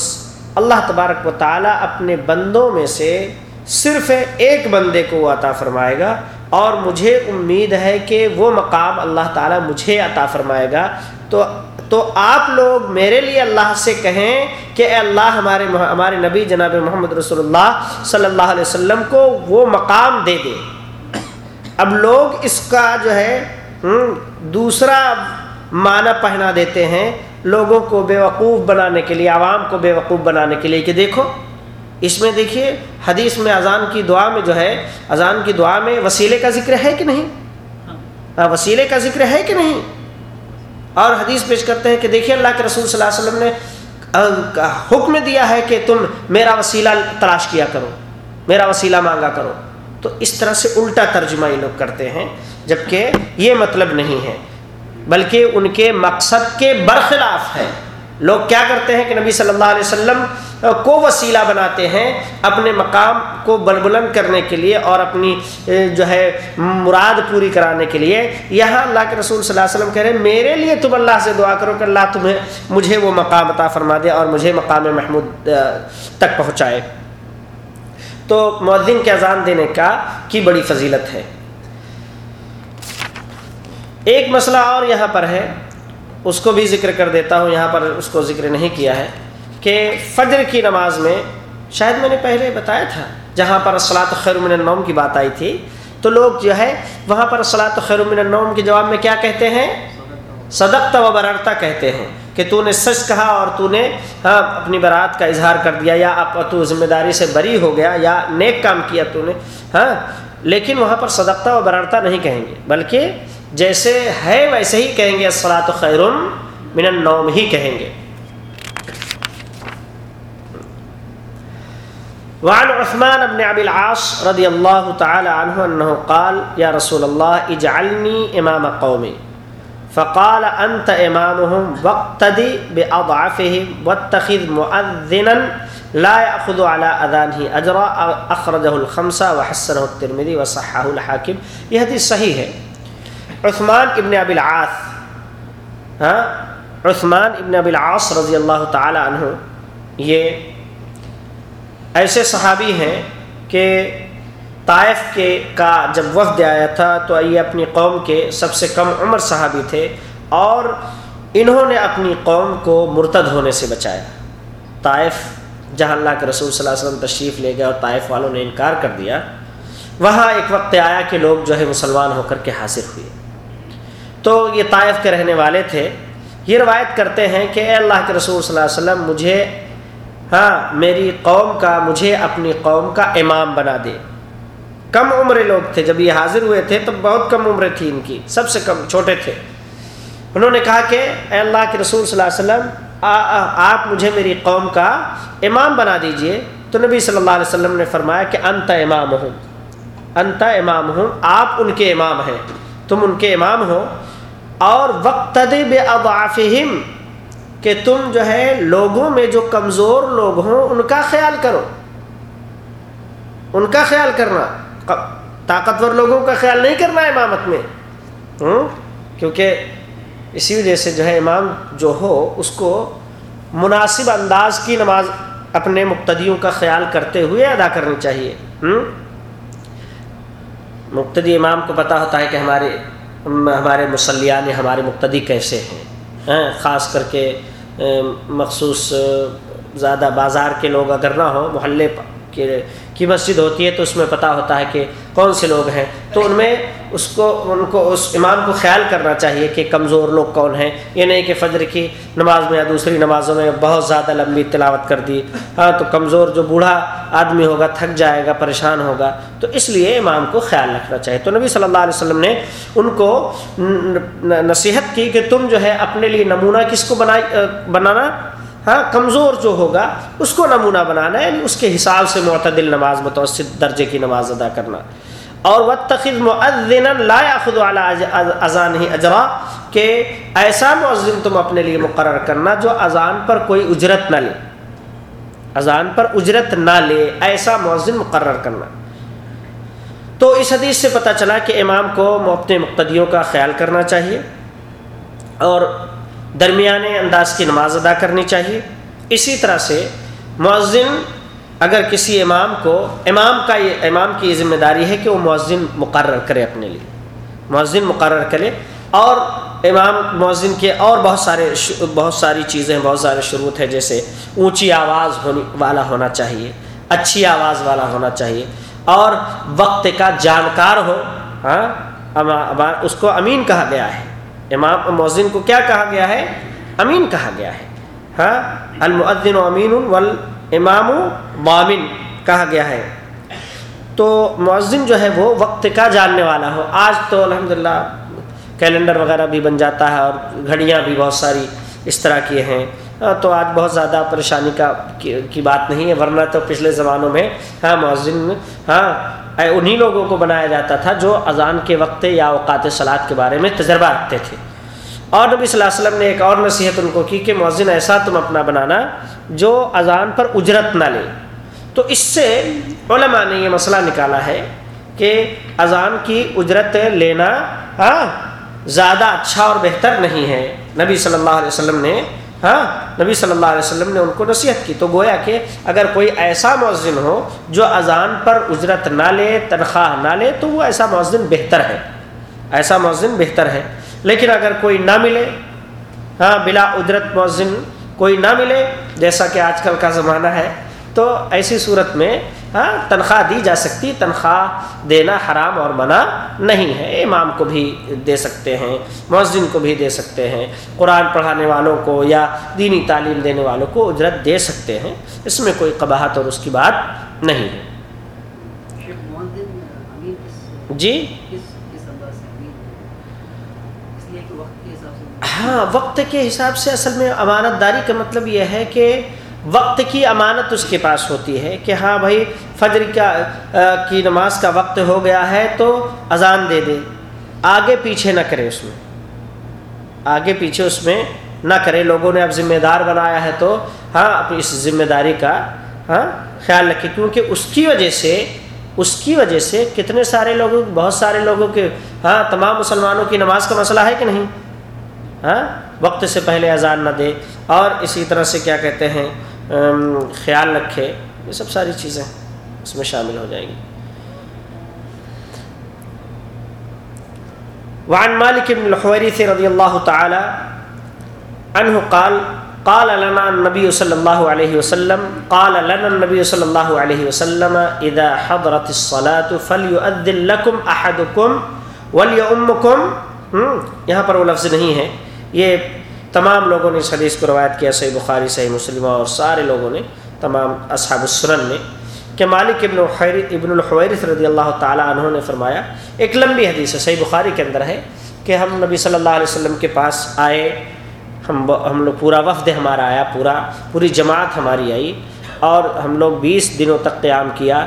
اللہ تبارک و تعالیٰ اپنے بندوں میں سے صرف ایک بندے کو وہ عطا فرمائے گا۔ اور مجھے امید ہے کہ وہ مقام اللہ تعالیٰ مجھے عطا فرمائے گا۔ تو تو آپ لوگ میرے لیے اللہ سے کہیں کہ اے اللہ ہمارے ہمارے نبی جناب محمد رسول اللہ صلی اللہ علیہ وسلم کو وہ مقام دے دے۔ اب لوگ اس کا جو ہے دوسرا معنی پہنا دیتے ہیں لوگوں کو بیوقوف بنانے کے لیے، عوام کو بیوقوف بنانے کے لیے کہ دیکھو اس میں دیکھیے حدیث میں اذان کی دعا میں جو ہے اذان کی دعا میں وسیلے کا ذکر ہے کہ نہیں؟ ہاں۔ وسیلے کا ذکر ہے کہ نہیں؟ اور حدیث پیش کرتے ہیں کہ دیکھیے اللہ کے رسول صلی اللہ علیہ وسلم نے حکم دیا ہے کہ تم میرا وسیلہ تلاش کیا کرو میرا وسیلہ مانگا کرو۔ تو اس طرح سے الٹا ترجمہ یہ لوگ کرتے ہیں جبکہ یہ مطلب نہیں ہے۔ بلکہ ان کے مقصد کے برخلاف ہے۔ لوگ کیا کرتے ہیں کہ نبی صلی اللہ علیہ وسلم کو وسیلہ بناتے ہیں اپنے مقام کو بلبلند کرنے کے لیے اور اپنی جو ہے، مراد پوری کرانے کے لیے۔ یہاں اللہ کے رسول صلی اللہ علیہ وسلم کہہ رہے ہیں، میرے لیے تم اللہ سے دعا کرو کہ اللہ تمہیں مجھے وہ مقام عطا فرما دے اور مجھے مقام محمود تک پہنچائے۔ تو معدن کے اذان دینے کا، کی بڑی فضیلت ہے۔ ایک مسئلہ اور یہاں پر ہے، اس کو بھی ذکر کر دیتا ہوں، یہاں پر اس کو ذکر نہیں کیا ہے۔ کہ فجر کی نماز میں شاید میں نے پہلے بتایا تھا، جہاں پر صلاۃ خیر من النوم کی بات آئی تھی، تو لوگ جو ہے وہاں پر صلاۃ خیر من النوم کے جواب میں کیا کہتے ہیں؟ صدقتا و برارتا کہتے ہیں کہ تو نے سچ کہا اور تو نے ہاں اپنی برات کا اظہار کر دیا، یا اب تو ذمہ داری سے بری ہو گیا، یا نیک کام کیا تو نے ہاں؟ لیکن وہاں پر صدقتا و برارتا نہیں کہیں گے، بلکہ جیسے ہے ویسے ہی کہیں گے الصلاۃ خیر من النوم ہی کہیں گے۔ وعن عثمان بن ابي العاص رضي الله تعالى عنه انه قال، يا رسول الله، اجعلني امام قومي. فقال انت امامهم واقتدي باضعفهم واتخذ مؤذنا لا ياخذ على اذانه اجرا اخرجه الخمسه وحسنه الترمذي وصححه الحاكم. یہ حدیث صحیح ہے. عثمان ابن ابی العاص ہاں عثمان ابن ابی العاص رضی اللہ تعالی عنہ، یہ ایسے صحابی ہیں کہ طائف کے کا جب وفد آیا تھا تو یہ اپنی قوم کے سب سے کم عمر صحابی تھے اور انہوں نے اپنی قوم کو مرتد ہونے سے بچایا۔ طائف جہاں اللہ کے رسول صلی اللہ علیہ وسلم تشریف لے گئے اور طائف والوں نے انکار کر دیا، وہاں ایک وقت آیا کہ لوگ جو ہے مسلمان ہو کر کے حاضر ہوئے۔ تو یہ طائف کے رہنے والے تھے۔ یہ روایت کرتے ہیں کہ اے اللہ کے رسول صلی اللہ علیہ وسلم، مجھے ہاں میری قوم کا، مجھے اپنی قوم کا امام بنا دے۔ کم عمر لوگ تھے، جب یہ حاضر ہوئے تھے تو بہت کم عمر تھی ان کی، سب سے کم، چھوٹے تھے۔ انہوں نے کہا کہ، اے اللہ کے رسول صلی اللہ علیہ وسلم آپ مجھے میری قوم کا امام بنا دیجیے۔ تو نبی صلی اللہ علیہ وسلم نے فرمایا کہ، انت امام ہوں۔ انت امام ہوں، آپ ان کے امام ہیں۔ تم ان کے امام ہو۔ اور وقت اضعافہم کہ تم جو ہے لوگوں میں جو کمزور لوگ ہوں، ان کا خیال کرو۔ ان کا خیال کرنا۔ طاقتور لوگوں کا خیال نہیں کرنا امامت میں۔ کیونکہ اسی وجہ سے جو ہے امام جو ہو، اس کو مناسب انداز کی نماز اپنے مقتدیوں کا خیال کرتے ہوئے ادا کرنی چاہیے۔ مقتدی امام کو پتہ ہوتا ہے کہ ہمارے ہمارے مسلیان ہمارے مقتدی کیسے ہیں۔ ہاں، خاص کر کے مخصوص زیادہ بازار کے لوگ اگر نہ ہوں، محلے کی مسجد ہوتی ہے تو اس میں پتہ ہوتا ہے کہ کون سے لوگ ہیں۔ تو ان میں اس کو ان کو اس امام کو خیال کرنا چاہیے کہ کمزور لوگ کون ہیں۔ یہ نہیں کہ فجر کی نماز میں یا دوسری نمازوں میں بہت زیادہ لمبی تلاوت کر دی۔ ہاں تو کمزور جو بوڑھا آدمی ہوگا تھک جائے گا، پریشان ہوگا۔ تو اس لیے امام کو خیال رکھنا چاہیے۔ تو نبی صلی اللہ علیہ وسلم نے ان کو نصیحت کی کہ تم جو ہے اپنے لیے نمونہ کس کو بنانا؟ ہاں کمزور جو ہوگا اس کو نمونہ بنانا یعنی اس کے حساب سے معتدل نماز متوسط درجے کی نماز ادا کرنا۔ اور وہ تخذ لایا خود اذان ہی اجرا کہ ایسا معذن تم اپنے لیے مقرر کرنا جو اذان پر کوئی اجرت نہ لے۔ اذان پر اجرت نہ لے، ایسا معذن مقرر کرنا۔ تو اس حدیث سے پتہ چلا کہ امام کو اپنے مقتدیوں کا خیال کرنا چاہیے اور درمیانے انداز کی نماز ادا کرنی چاہیے۔ اسی طرح سے مؤذن اگر کسی امام کو، امام کا یہ، امام کی یہ ذمہ داری ہے کہ وہ مؤذن مقرر کرے اپنے لیے۔ مؤذن مقرر کرے اور امام، مؤذن کے اور بہت سارے بہت ساری چیزیں، بہت سارے شروط ہیں، جیسے اونچی آواز ہونی والا ہونا چاہیے، اچھی آواز والا ہونا چاہیے، اور وقت کا جانکار ہو۔ ہاں؟ اس کو امین کہا گیا ہے۔ امام، مؤذن کو کیا کہا گیا ہے؟ امین کہا گیا ہے۔ ہاں؟ المعدن و امین والامام مامن کہا گیا ہے۔ تو مؤذن جو ہے وہ وقت کا جاننے والا ہو۔ آج تو الحمدللہ کیلنڈر وغیرہ بھی بن جاتا ہے اور گھڑیاں بھی بہت ساری اس طرح کی ہیں۔ ہاں، تو آج بہت زیادہ پریشانی کا کی بات نہیں ہے، ورنہ تو پچھلے زمانوں میں ہاں مؤذن ہاں انہی لوگوں کو بنایا جاتا تھا جو اذان کے وقت یا اوقات سلاد کے بارے میں تجربہ رکھتے تھے۔ اور نبی صلی اللہ علیہ وسلم نے ایک اور نصیحت ان کو کی کہ مؤذن ایسا تم اپنا بنانا جو اذان پر اجرت نہ لے۔ تو اس سے علماء نے یہ مسئلہ نکالا ہے کہ اذان کی اجرت لینا ہاں زیادہ اچھا اور بہتر نہیں ہے۔ نبی صلی اللہ علیہ وسلم نے ہاں نبی صلی اللہ علیہ وسلم نے ان کو نصیحت کی۔ تو گویا کہ اگر کوئی ایسا مؤذن ہو جو اذان پر اجرت نہ لے، تنخواہ نہ لے، تو وہ ایسا مؤذن بہتر ہے۔ ایسا مؤذن بہتر ہے۔ لیکن اگر کوئی نہ ملے ہاں بلا اجرت مؤذن کوئی نہ ملے جیسا کہ آج کل کا زمانہ ہے تو ایسی صورت میں ہاں تنخواہ دی جا سکتی تنخواہ دینا حرام اور منع نہیں ہے۔ امام کو بھی دے سکتے ہیں مؤذن کو بھی دے سکتے ہیں۔ قرآن پڑھانے والوں کو یا دینی تعلیم دینے والوں کو اجرت دے سکتے ہیں۔ اس میں کوئی قباحت اور اس کی بات نہیں ہے۔ جی؟ ہاں وقت کے حساب سے اصل میں امانت داری کا مطلب یہ ہے کہ وقت کی امانت اس کے پاس ہوتی ہے کہ ہاں بھائی، فجر کا کی نماز کا وقت ہو گیا ہے تو اذان دے دے۔ آگے پیچھے نہ کرے اس میں۔ آگے پیچھے اس میں نہ کرے۔ لوگوں نے اب ذمہ دار بنایا ہے تو ہاں اپنی اس ذمہ داری کا ہاں خیال رکھے کیونکہ اس کی وجہ سے، اس کی وجہ سے کتنے سارے لوگوں بہت سارے لوگوں کے ہاں تمام مسلمانوں کی نماز کا مسئلہ ہے کہ نہیں؟ ہاں؟ وقت سے پہلے اذان نہ دے۔ اور اسی طرح سے کیا کہتے ہیں خیال رکھے۔ یہ سب ساری چیزیں اس میں شامل ہو جائیں گی۔ وعن مالک بن الحویریث رضی اللہ تعالی عنہ قال قال لنا النبی صلی اللہ علیہ وسلم، قال لنا النبی صلی اللہ علیہ وسلم، اذا حضرت الصلاة فلیؤذن لكم احدکم ولیؤمکم. یہاں پر وہ لفظ نہیں ہے۔ یہ تمام لوگوں نے اس حدیث کو روایت کیا، صحیح بخاری، صحیح مسلم اور سارے لوگوں نے، تمام اصحاب السنن نے، کہ مالک ابن ابن الحویرث رضی اللہ تعالیٰ عنہ نے فرمایا، ایک لمبی حدیث ہے، صحیح بخاری کے اندر ہے، کہ ہم نبی صلی اللہ علیہ وسلم کے پاس آئے، ہم ہم لوگ پورا وفد ہمارا آیا، پورا، پوری جماعت ہماری آئی، اور ہم لوگ بیس دنوں تک قیام کیا،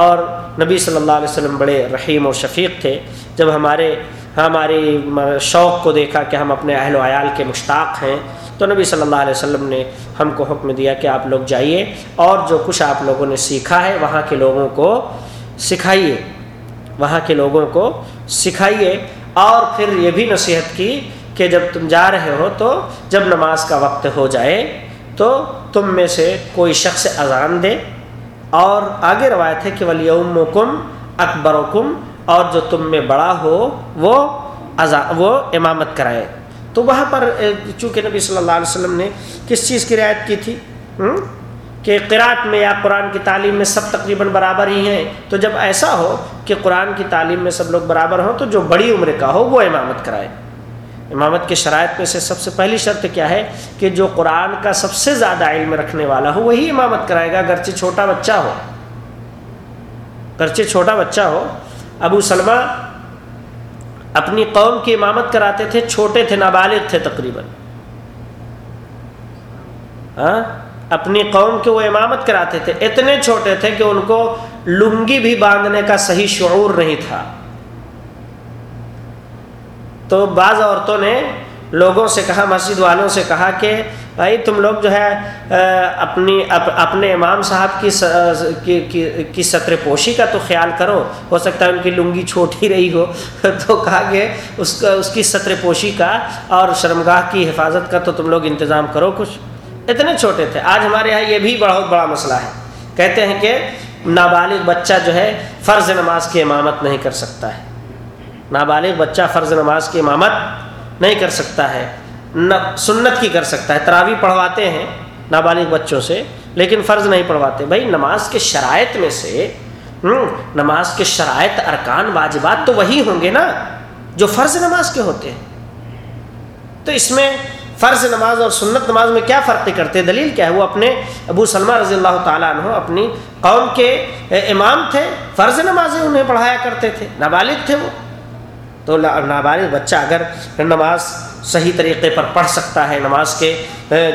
اور نبی صلی اللہ علیہ وسلم بڑے رحیم اور شفیق تھے، جب ہمارے ہماری شوق کو دیکھا کہ ہم اپنے اہل و عیال کے مشتاق ہیں، تو نبی صلی اللہ علیہ وسلم نے ہم کو حکم دیا کہ آپ لوگ جائیے اور جو کچھ آپ لوگوں نے سیکھا ہے وہاں کے لوگوں کو سکھائیے، وہاں کے لوگوں کو سکھائیے۔ اور پھر یہ بھی نصیحت کی کہ جب تم جا رہے ہو تو جب نماز کا وقت ہو جائے تو تم میں سے کوئی شخص اذان دے۔ اور آگے روایت ہے کہ ولیوم کم اکبر کم اور جو تم میں بڑا ہو، وہ وہ امامت کرائے۔ تو وہاں پر چونکہ نبی صلی اللہ علیہ وسلم نے کس چیز کی رعایت کی تھی؟ کہ قرآن میں یا قرآن کی تعلیم میں سب تقریباً برابر ہی ہیں۔ تو جب ایسا ہو کہ قرآن کی تعلیم میں سب لوگ برابر ہوں، تو جو بڑی عمر کا ہو، وہ امامت کرائے۔ امامت کے شرائط میں سے سب سے پہلی شرط کیا ہے؟ کہ جو قرآن کا سب سے زیادہ علم رکھنے والا ہو، وہی امامت کرائے گا۔ اگرچہ چھوٹا بچہ ہو۔ اگرچہ چھوٹا بچہ ہو ابو سلمہ اپنی قوم کی امامت کراتے تھے، چھوٹے تھے، نابالغ تھے تقریباً۔ ہاں؟ اپنی قوم کے وہ امامت کراتے تھے۔ اتنے چھوٹے تھے کہ ان کو لنگی بھی باندھنے کا صحیح شعور نہیں تھا۔ تو بعض عورتوں نے لوگوں سے کہا، مسجد والوں سے کہا کہ بھائی تم لوگ جو ہے اپنی اپنے امام صاحب کی کی سطر پوشی کا تو خیال کرو۔ ہو سکتا ہے ان کی لنگی چھوٹی رہی ہو۔ تو کہا کہ اس کا، اس کی سطر پوشی کا اور شرمگاہ کی حفاظت کا تو تم لوگ انتظام کرو۔ کچھ اتنے چھوٹے تھے۔ آج ہمارے یہاں یہ بھی بہت بڑا مسئلہ ہے۔ کہتے ہیں کہ نابالغ بچہ جو ہے، فرض نماز کی امامت نہیں کر سکتا ہے۔ نابالغ بچہ فرض نماز کی امامت نہیں کر سکتا ہے۔ نہ سنت کی کر سکتا ہے تراوی پڑھواتے ہیں نابالغ بچوں سے، لیکن فرض نہیں پڑھواتے۔ بھائی، نماز کے شرائط میں سے نماز کے شرائط، ارکان، واجبات تو وہی ہوں گے نا جو فرض نماز کے ہوتے ہیں۔ تو اس میں فرض نماز اور سنت نماز میں کیا فرق کرتے دلیل کیا ہے؟ وہ اپنے ابو سلمہ رضی اللہ تعالیٰ عنہ اپنی قوم کے امام تھے، فرض نمازیں انہیں پڑھایا کرتے تھے، نابالغ تھے وہ۔ تو نابالغ بچہ اگر نماز صحیح طریقے پر پڑھ سکتا ہے، نماز کے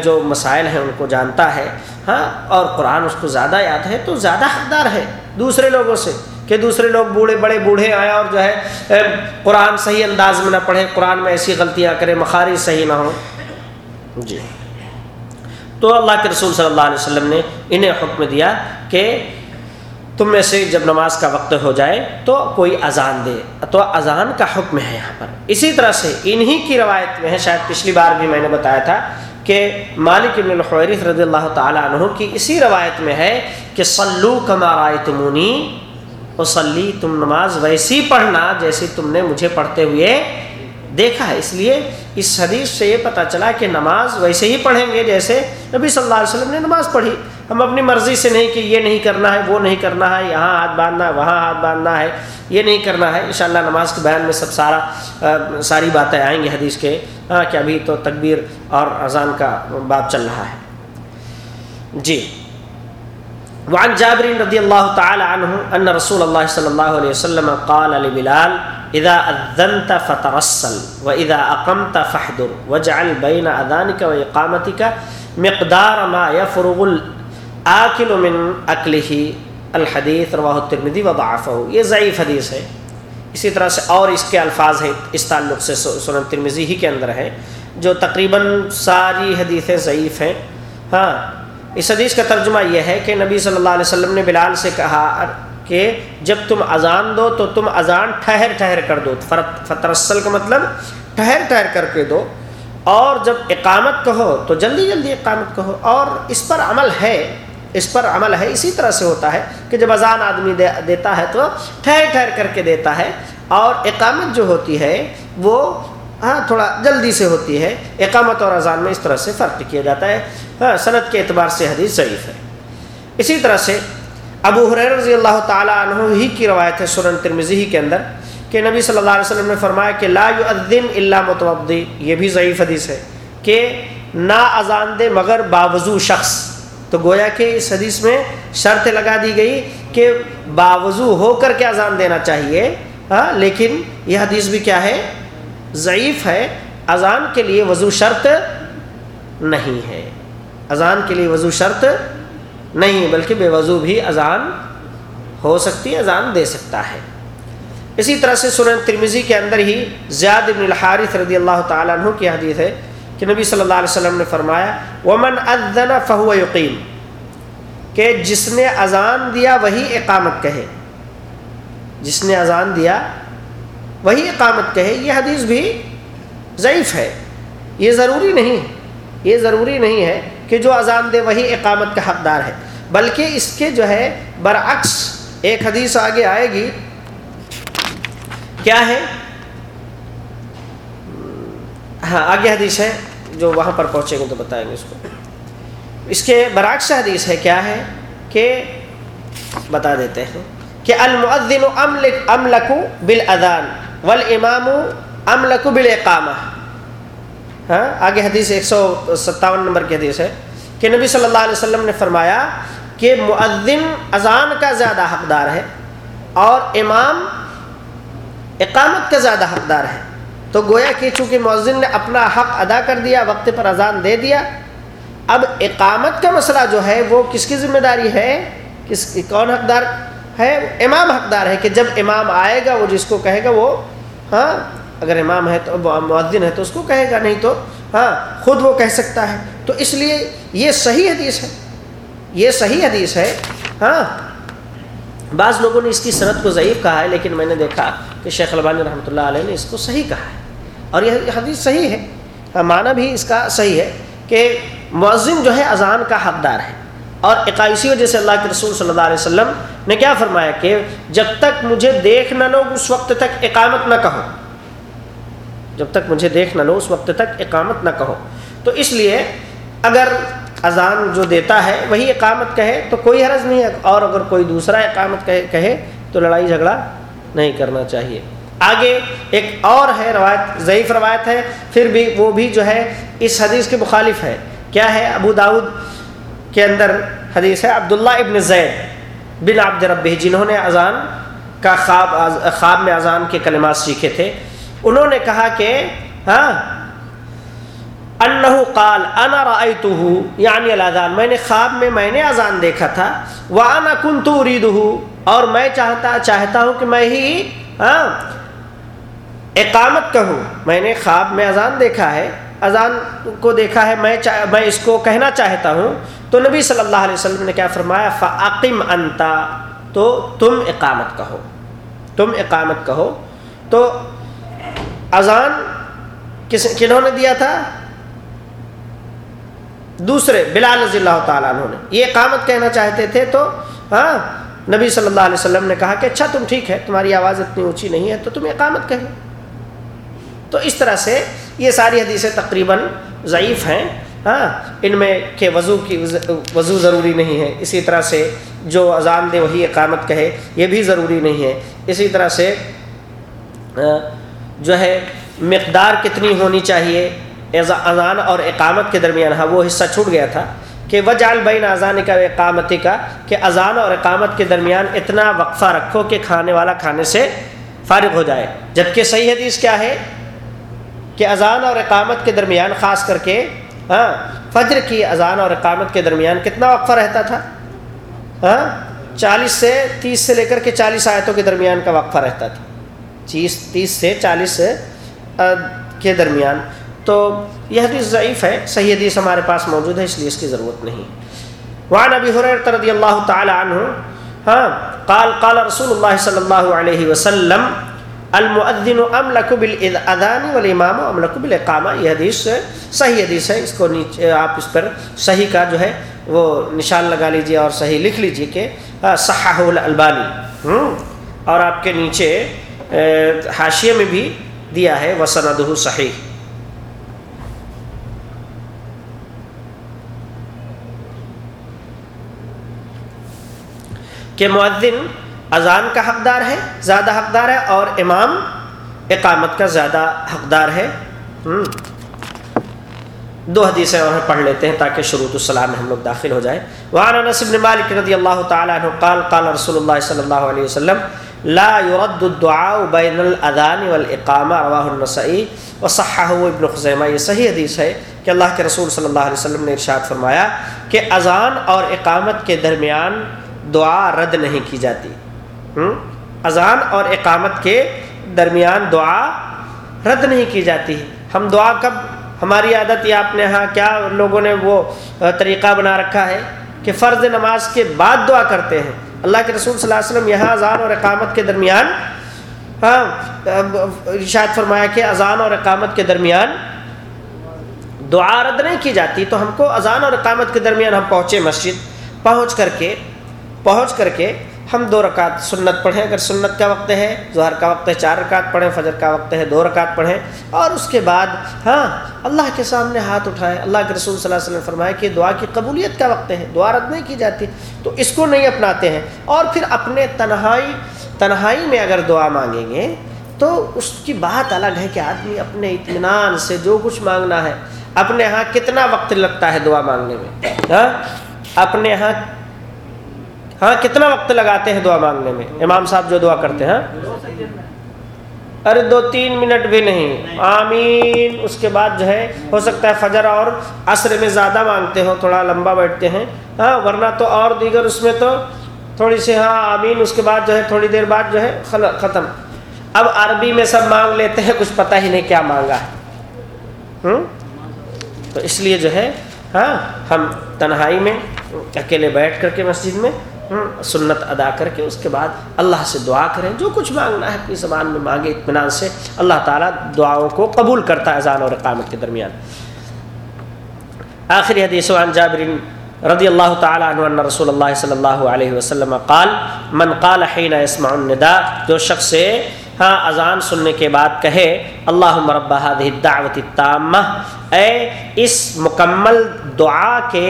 جو مسائل ہیں ان کو جانتا ہے ہاں اور قرآن اس کو زیادہ یاد ہے تو زیادہ حقدار ہے دوسرے لوگوں سے کہ دوسرے لوگ بوڑھے بڑے بوڑھے آئے اور جو ہے قرآن صحیح انداز میں نہ پڑھے، قرآن میں ایسی غلطیاں کرے مخارج صحیح نہ ہوں۔ جی۔ تو اللہ کے رسول صلی اللہ علیہ وسلم نے انہیں حکم دیا کہ تم میں سے جب نماز کا وقت ہو جائے تو کوئی اذان دے۔ تو اذان کا حکم ہے یہاں پر۔ اسی طرح سے انہی کی روایت میں ہے، شاید پچھلی بار بھی میں نے بتایا تھا کہ مالک ابن الحویرث رضی اللہ تعالیٰ عنہ کی اسی روایت میں ہے کہ سلو کما رائے تمونی وسلی تم نماز ویسی پڑھنا جیسی تم نے مجھے پڑھتے ہوئے دیکھا ہے۔ اس لیے اس حدیث سے یہ پتہ چلا کہ نماز ویسے ہی پڑھیں گے جیسے نبی صلی اللہ علیہ وسلم نے نماز پڑھی۔ ہم اپنی مرضی سے نہیں کہ یہ نہیں کرنا ہے، وہ نہیں کرنا ہے، یہاں ہاتھ باندھنا ہے، وہاں ہاتھ باندھنا ہے، یہ نہیں کرنا ہے۔ انشاءاللہ نماز کے بیان میں سب سارا ساری باتیں آئیں گی حدیث کے۔ ہاں کہ ابھی تو تکبیر اور اذان کا بات چل رہا ہے۔ جی۔ وعن جابر رضی اللہ تعالی عنہ ان رسول اللہ صلی اللہ علیہ وسلم قال لبلال، اذا اذنت فترسل واذا اقمت فاحضر، واجعل بين اذانك واقامتك مقدار ما يفرغ آکل من اکلہی الحدیث رواہ الترمذی و ضعفہ یہ ضعیف حدیث ہے۔ اسی طرح سے اور اس کے الفاظ ہیں۔ اس تعلق سے سنن ترمذی ہی کے اندر ہیں جو تقریباً ساری حدیثیں ضعیف ہیں۔ ہاں اس حدیث کا ترجمہ یہ ہے کہ نبی صلی اللہ علیہ وسلم نے بلال سے کہا کہ جب تم اذان دو تو تم اذان ٹھہر ٹھہر کر دو۔ فترسل کا مطلب ٹھہر ٹھہر کر کے دو۔ اور جب اقامت کہو تو جلدی جلدی اقامت کہو۔ اور اس پر عمل ہے۔ اس پر عمل ہے، اسی طرح سے ہوتا ہے کہ جب اذان آدمی دیتا ہے تو ٹھہر ٹھہر کر کے دیتا ہے اور اقامت جو ہوتی ہے وہ ہاں تھوڑا جلدی سے ہوتی ہے۔ اقامت اور اذان میں اس طرح سے فرق کیا جاتا ہے۔ ہاں صنعت کے اعتبار سے حدیث ضعیف ہے۔ اسی طرح سے ابو حریر رضی اللہ تعالیٰ عنہ ہی کی روایت ہے سورن ترمزی کے اندر کہ نبی صلی اللہ علیہ وسلم نے فرمایا کہ لا یؤذن الا متوضی۔ یہ بھی ضعیف حدیث ہے کہ نا اذان دے مگر باوضو شخص۔ تو گویا کہ اس حدیث میں شرط لگا دی گئی کہ باوضو ہو کر کے اذان دینا چاہیے ہاں لیکن یہ حدیث بھی کیا ہے؟ ضعیف ہے۔ اذان کے لیے وضو شرط نہیں ہے۔ اذان کے لیے وضو شرط نہیں بلکہ بے وضو بھی اذان ہو سکتی ہے اذان دے سکتا ہے۔ اسی طرح سے سورن ترمیزی کے اندر ہی زیاد ابن الحارث رضی اللہ تعالیٰ عنہ کی حدیث ہے۔ کہ نبی صلی اللہ علیہ وسلم نے فرمایا، ومن اذن فہو یقین کہ جس نے اذان دیا وہی اقامت کہے۔ جس نے اذان دیا وہی اقامت کہے، یہ حدیث بھی ضعیف ہے۔ یہ ضروری نہیں، یہ ضروری نہیں ہے کہ جو اذان دے وہی اقامت کا حقدار ہے۔ بلکہ اس کے جو ہے برعکس ایک حدیث آگے آئے گی۔ کیا ہے؟ ہاں آگے حدیث ہے، جو وہاں پر پہنچیں گے تو بتائیں گے اس کو۔ اس کے برعکس حدیث ہے، کیا ہے کہ بتا دیتے ہیں۔ کہ المعدن املک بالادان والامام املک بالاقامہ ہاں آگے حدیث ایک سو ستاون نمبر کی حدیث ہے کہ نبی صلی اللہ علیہ وسلم نے فرمایا کہ معدن اذان کا زیادہ حقدار ہے اور امام اقامت کا زیادہ حقدار ہے۔ تو گویا کہ چونکہ مؤذن نے اپنا حق ادا کر دیا، وقت پر اذان دے دیا، اب اقامت کا مسئلہ جو ہے، وہ کس کی ذمہ داری ہے؟ کس کون حقدار ہے؟ امام حقدار ہے کہ جب امام آئے گا، وہ جس کو کہے گا، وہ ہاں اگر امام ہے تو، مؤذن ہے تو اس کو کہے گا، نہیں تو ہاں خود وہ کہہ سکتا ہے۔ تو اس لیے یہ صحیح حدیث ہے۔ یہ صحیح حدیث ہے۔ ہاں بعض لوگوں نے اس کی صنعت کو ضعیف کہا ہے، لیکن میں نے دیکھا کہ شیخ البانی رحمۃ اللہ علیہ نے اس کو صحیح کہا ہے۔ اور یہ حدیث صحیح ہے۔ معنی بھی اس کا صحیح ہے کہ مؤذن جو ہے اذان کا حقدار ہے۔ اور اکائیسی وجہ سے اللہ کے رسول صلی اللہ علیہ وسلم نے کیا فرمایا کہ جب تک مجھے دیکھ نہ لو اس وقت تک اقامت نہ کہو۔ جب تک مجھے دیکھ نہ لو اس وقت تک اقامت نہ کہو۔ تو اس لیے اگر اذان جو دیتا ہے وہی اقامت کہے تو کوئی حرض نہیں ہے۔ اور اگر کوئی دوسرا اقامت کہے تو لڑائی جھگڑا نہیں کرنا چاہیے۔ آگے ایک اور ہے روایت، ضعیف روایت ہے، پھر بھی وہ بھی جو ہے اس حدیث کے مخالف ہے۔ کیا ہے ابو داود کے اندر حدیث ہے؟ عبداللہ ابن زید بن عبد رب جنہوں نے اذان کا خواب خواب میں اذان کے کلمات سیکھے تھے۔ انہوں نے کہا کہ ہاں انہو قال، انا رأیتہو یعنی الاذان میں نے خواب میں میں نے اذان دیکھا تھا، وانا کنت اریدہو، اور میں چاہتا چاہتا ہوں کہ میں ہی ہاں اقامت کہوں میں نے خواب میں اذان دیکھا ہے۔ اذان کو دیکھا ہے، میں میں اس کو کہنا چاہتا ہوں۔ تو نبی صلی اللہ علیہ وسلم نے کیا فرمایا فعقم انتا تو تم اقامت کہو تم اقامت کہو تو اذان کس کنہوں نے دیا تھا؟ دوسرے، بلال رضی اللہ تعالیٰ عنہ نے۔ یہ اقامت کہنا چاہتے تھے تو ہاں نبی صلی اللہ علیہ وسلم نے کہا کہ اچھا تم ٹھیک ہے، تمہاری آواز اتنی اونچی نہیں ہے، تو تم اقامت کہے تو اس طرح سے یہ ساری حدیثیں تقریباً ضعیف ہیں ہاں ان میں کہ وضو کی، وضو ضروری نہیں ہے۔ اسی طرح سے جو اذان دے وہی اقامت کہے، یہ بھی ضروری نہیں ہے۔ اسی طرح سے جو ہے مقدار کتنی ہونی چاہیے اذان اور اقامت کے درمیان ہاں وہ حصہ چھوٹ گیا تھا کہ وجال بین اذان کا اقامتی کا کہ اذان اور اقامت کے درمیان اتنا وقفہ رکھو کہ کھانے والا کھانے سے فارغ ہو جائے۔ جبکہ صحیح حدیث کیا ہے؟ کہ اذان اور اقامت کے درمیان خاص کر کے ہاں فجر کی اذان اور اقامت کے درمیان کتنا وقفہ رہتا تھا؟ ہاں چالیس سے تیس سے لے کر کے چالیس آیتوں کے درمیان کا وقفہ رہتا تھا۔ چیس، تیس سے چالیس کے درمیان۔ تو یہ حدیث ضعیف ہے، صحیح حدیث ہمارے پاس موجود ہے، اس لیے اس کی ضرورت نہیں وعن ابی حریر رضی اللہ تعالی عنہ ہاں قال قال رسول اللہ صلی اللہ علیہ وسلم المؤذن املک بالاذان والامام املک بالاقامہ یہ حدیث صحیح حدیث ہے. اس کو نیچے آپ اس پر صحیح کا جو ہے وہ نشان لگا لیجیے اور صحیح لکھ لیجیے کہ صححہ الالبانی اور آپ کے نیچے حاشیے میں بھی دیا ہے، وسندہ صحیح. کہ معذن اذان کا حقدار ہے، زیادہ حقدار ہے اور امام اقامت کا زیادہ حقدار ہے۔ دو حدیثیں اور پڑھ لیتے ہیں تاکہ شروط السلام میں ہم لوگ داخل ہو جائے وعن انس بن مالک رضی اللہ تعالی عنہ قال قال رسول اللہ صلی اللہ علیہ وسلم، لا يرد الدعاء بین الاذان والاقامہ، رواہ النسائی وصححہ ابن خزیمہ۔ یہ صحیح حدیث ہے کہ اللہ کے رسول صلی اللہ علیہ وسلم نے ارشاد فرمایا کہ اذان اور اقامت کے درمیان دعا رد نہیں کی جاتی۔ اذان اور اقامت کے درمیان دعا رد نہیں کی جاتی۔ ہم دعا کب، ہماری عادت یا اپنے ہاں کیا لوگوں نے وہ طریقہ بنا رکھا ہے کہ فرض نماز کے بعد دعا کرتے ہیں۔ اللہ کے رسول صلی اللہ علیہ وسلم یہاں اذان اور اقامت کے درمیان ہاں ارشاد فرمایا کہ اذان اور اقامت کے درمیان دعا رد نہیں کی جاتی۔ تو ہم کو اذان اور اقامت کے درمیان ہم پہنچے مسجد، پہنچ کر کے، پہنچ کر کے ہم دو رکعت سنت پڑھیں، اگر سنت کا وقت ہے، ظہر کا وقت ہے، چار رکعت پڑھیں، فجر کا وقت ہے، دو رکعت پڑھیں، اور اس کے بعد ہاں اللہ کے سامنے ہاتھ اٹھائیں، اللہ کے رسول صلی اللہ علیہ وسلم فرمائے کہ دعا کی قبولیت کا وقت ہے، دعا رد نہیں کی جاتی، تو اس کو نہیں اپناتے ہیں، اور پھر اپنے تنہائی تنہائی میں اگر دعا مانگیں گے، تو اس کی بات الگ ہے کہ آدمی اپنے اطمینان سے جو کچھ مانگنا ہے، اپنے ہاں کتنا وقت لگتا ہے دعا مانگنے میں ہاں اپنے ہاں ہاں کتنا وقت لگاتے ہیں دعا مانگنے میں؟ امام صاحب جو دعا کرتے ہیں ہاں؟ ارے، دو تین منٹ بھی نہیں۔ آمین۔ اس کے بعد جو ہے، ہو سکتا ہے فجر اور عصر میں زیادہ مانگتے ہو، تھوڑا لمبا بیٹھتے ہیں۔ ہاں ورنہ تو اور دیگر اس میں تو تھوڑی سی ہاں آمین۔ اس کے بعد جو ہے، تھوڑی دیر بعد جو ہے ختم۔ اب عربی میں سب مانگ لیتے ہیں، کچھ پتہ ہی نہیں کیا مانگا ہے۔ تو اس لیے جو ہے ہاں ہم تنہائی میں اکیلے بیٹھ کر کے مسجد میں سنت ادا کر کے اس کے بعد اللہ سے دعا کریں، جو کچھ مانگنا ہے اپنی زبان میں مانگے، اطمینان سے اللہ تعالیٰ دعاؤں کو قبول کرتا ہے اذان اور اقامت کے درمیان۔ آخری حدیث عن جابر رضی اللہ تعالیٰ عنہ ان رسول اللہ صلی اللہ علیہ وسلم قال، من قال حین اسمع النداء جو شخص سے ہاں اذان سننے کے بعد کہے اللہ رب هذه الدعوت التامہ اے، اس مکمل دعا کے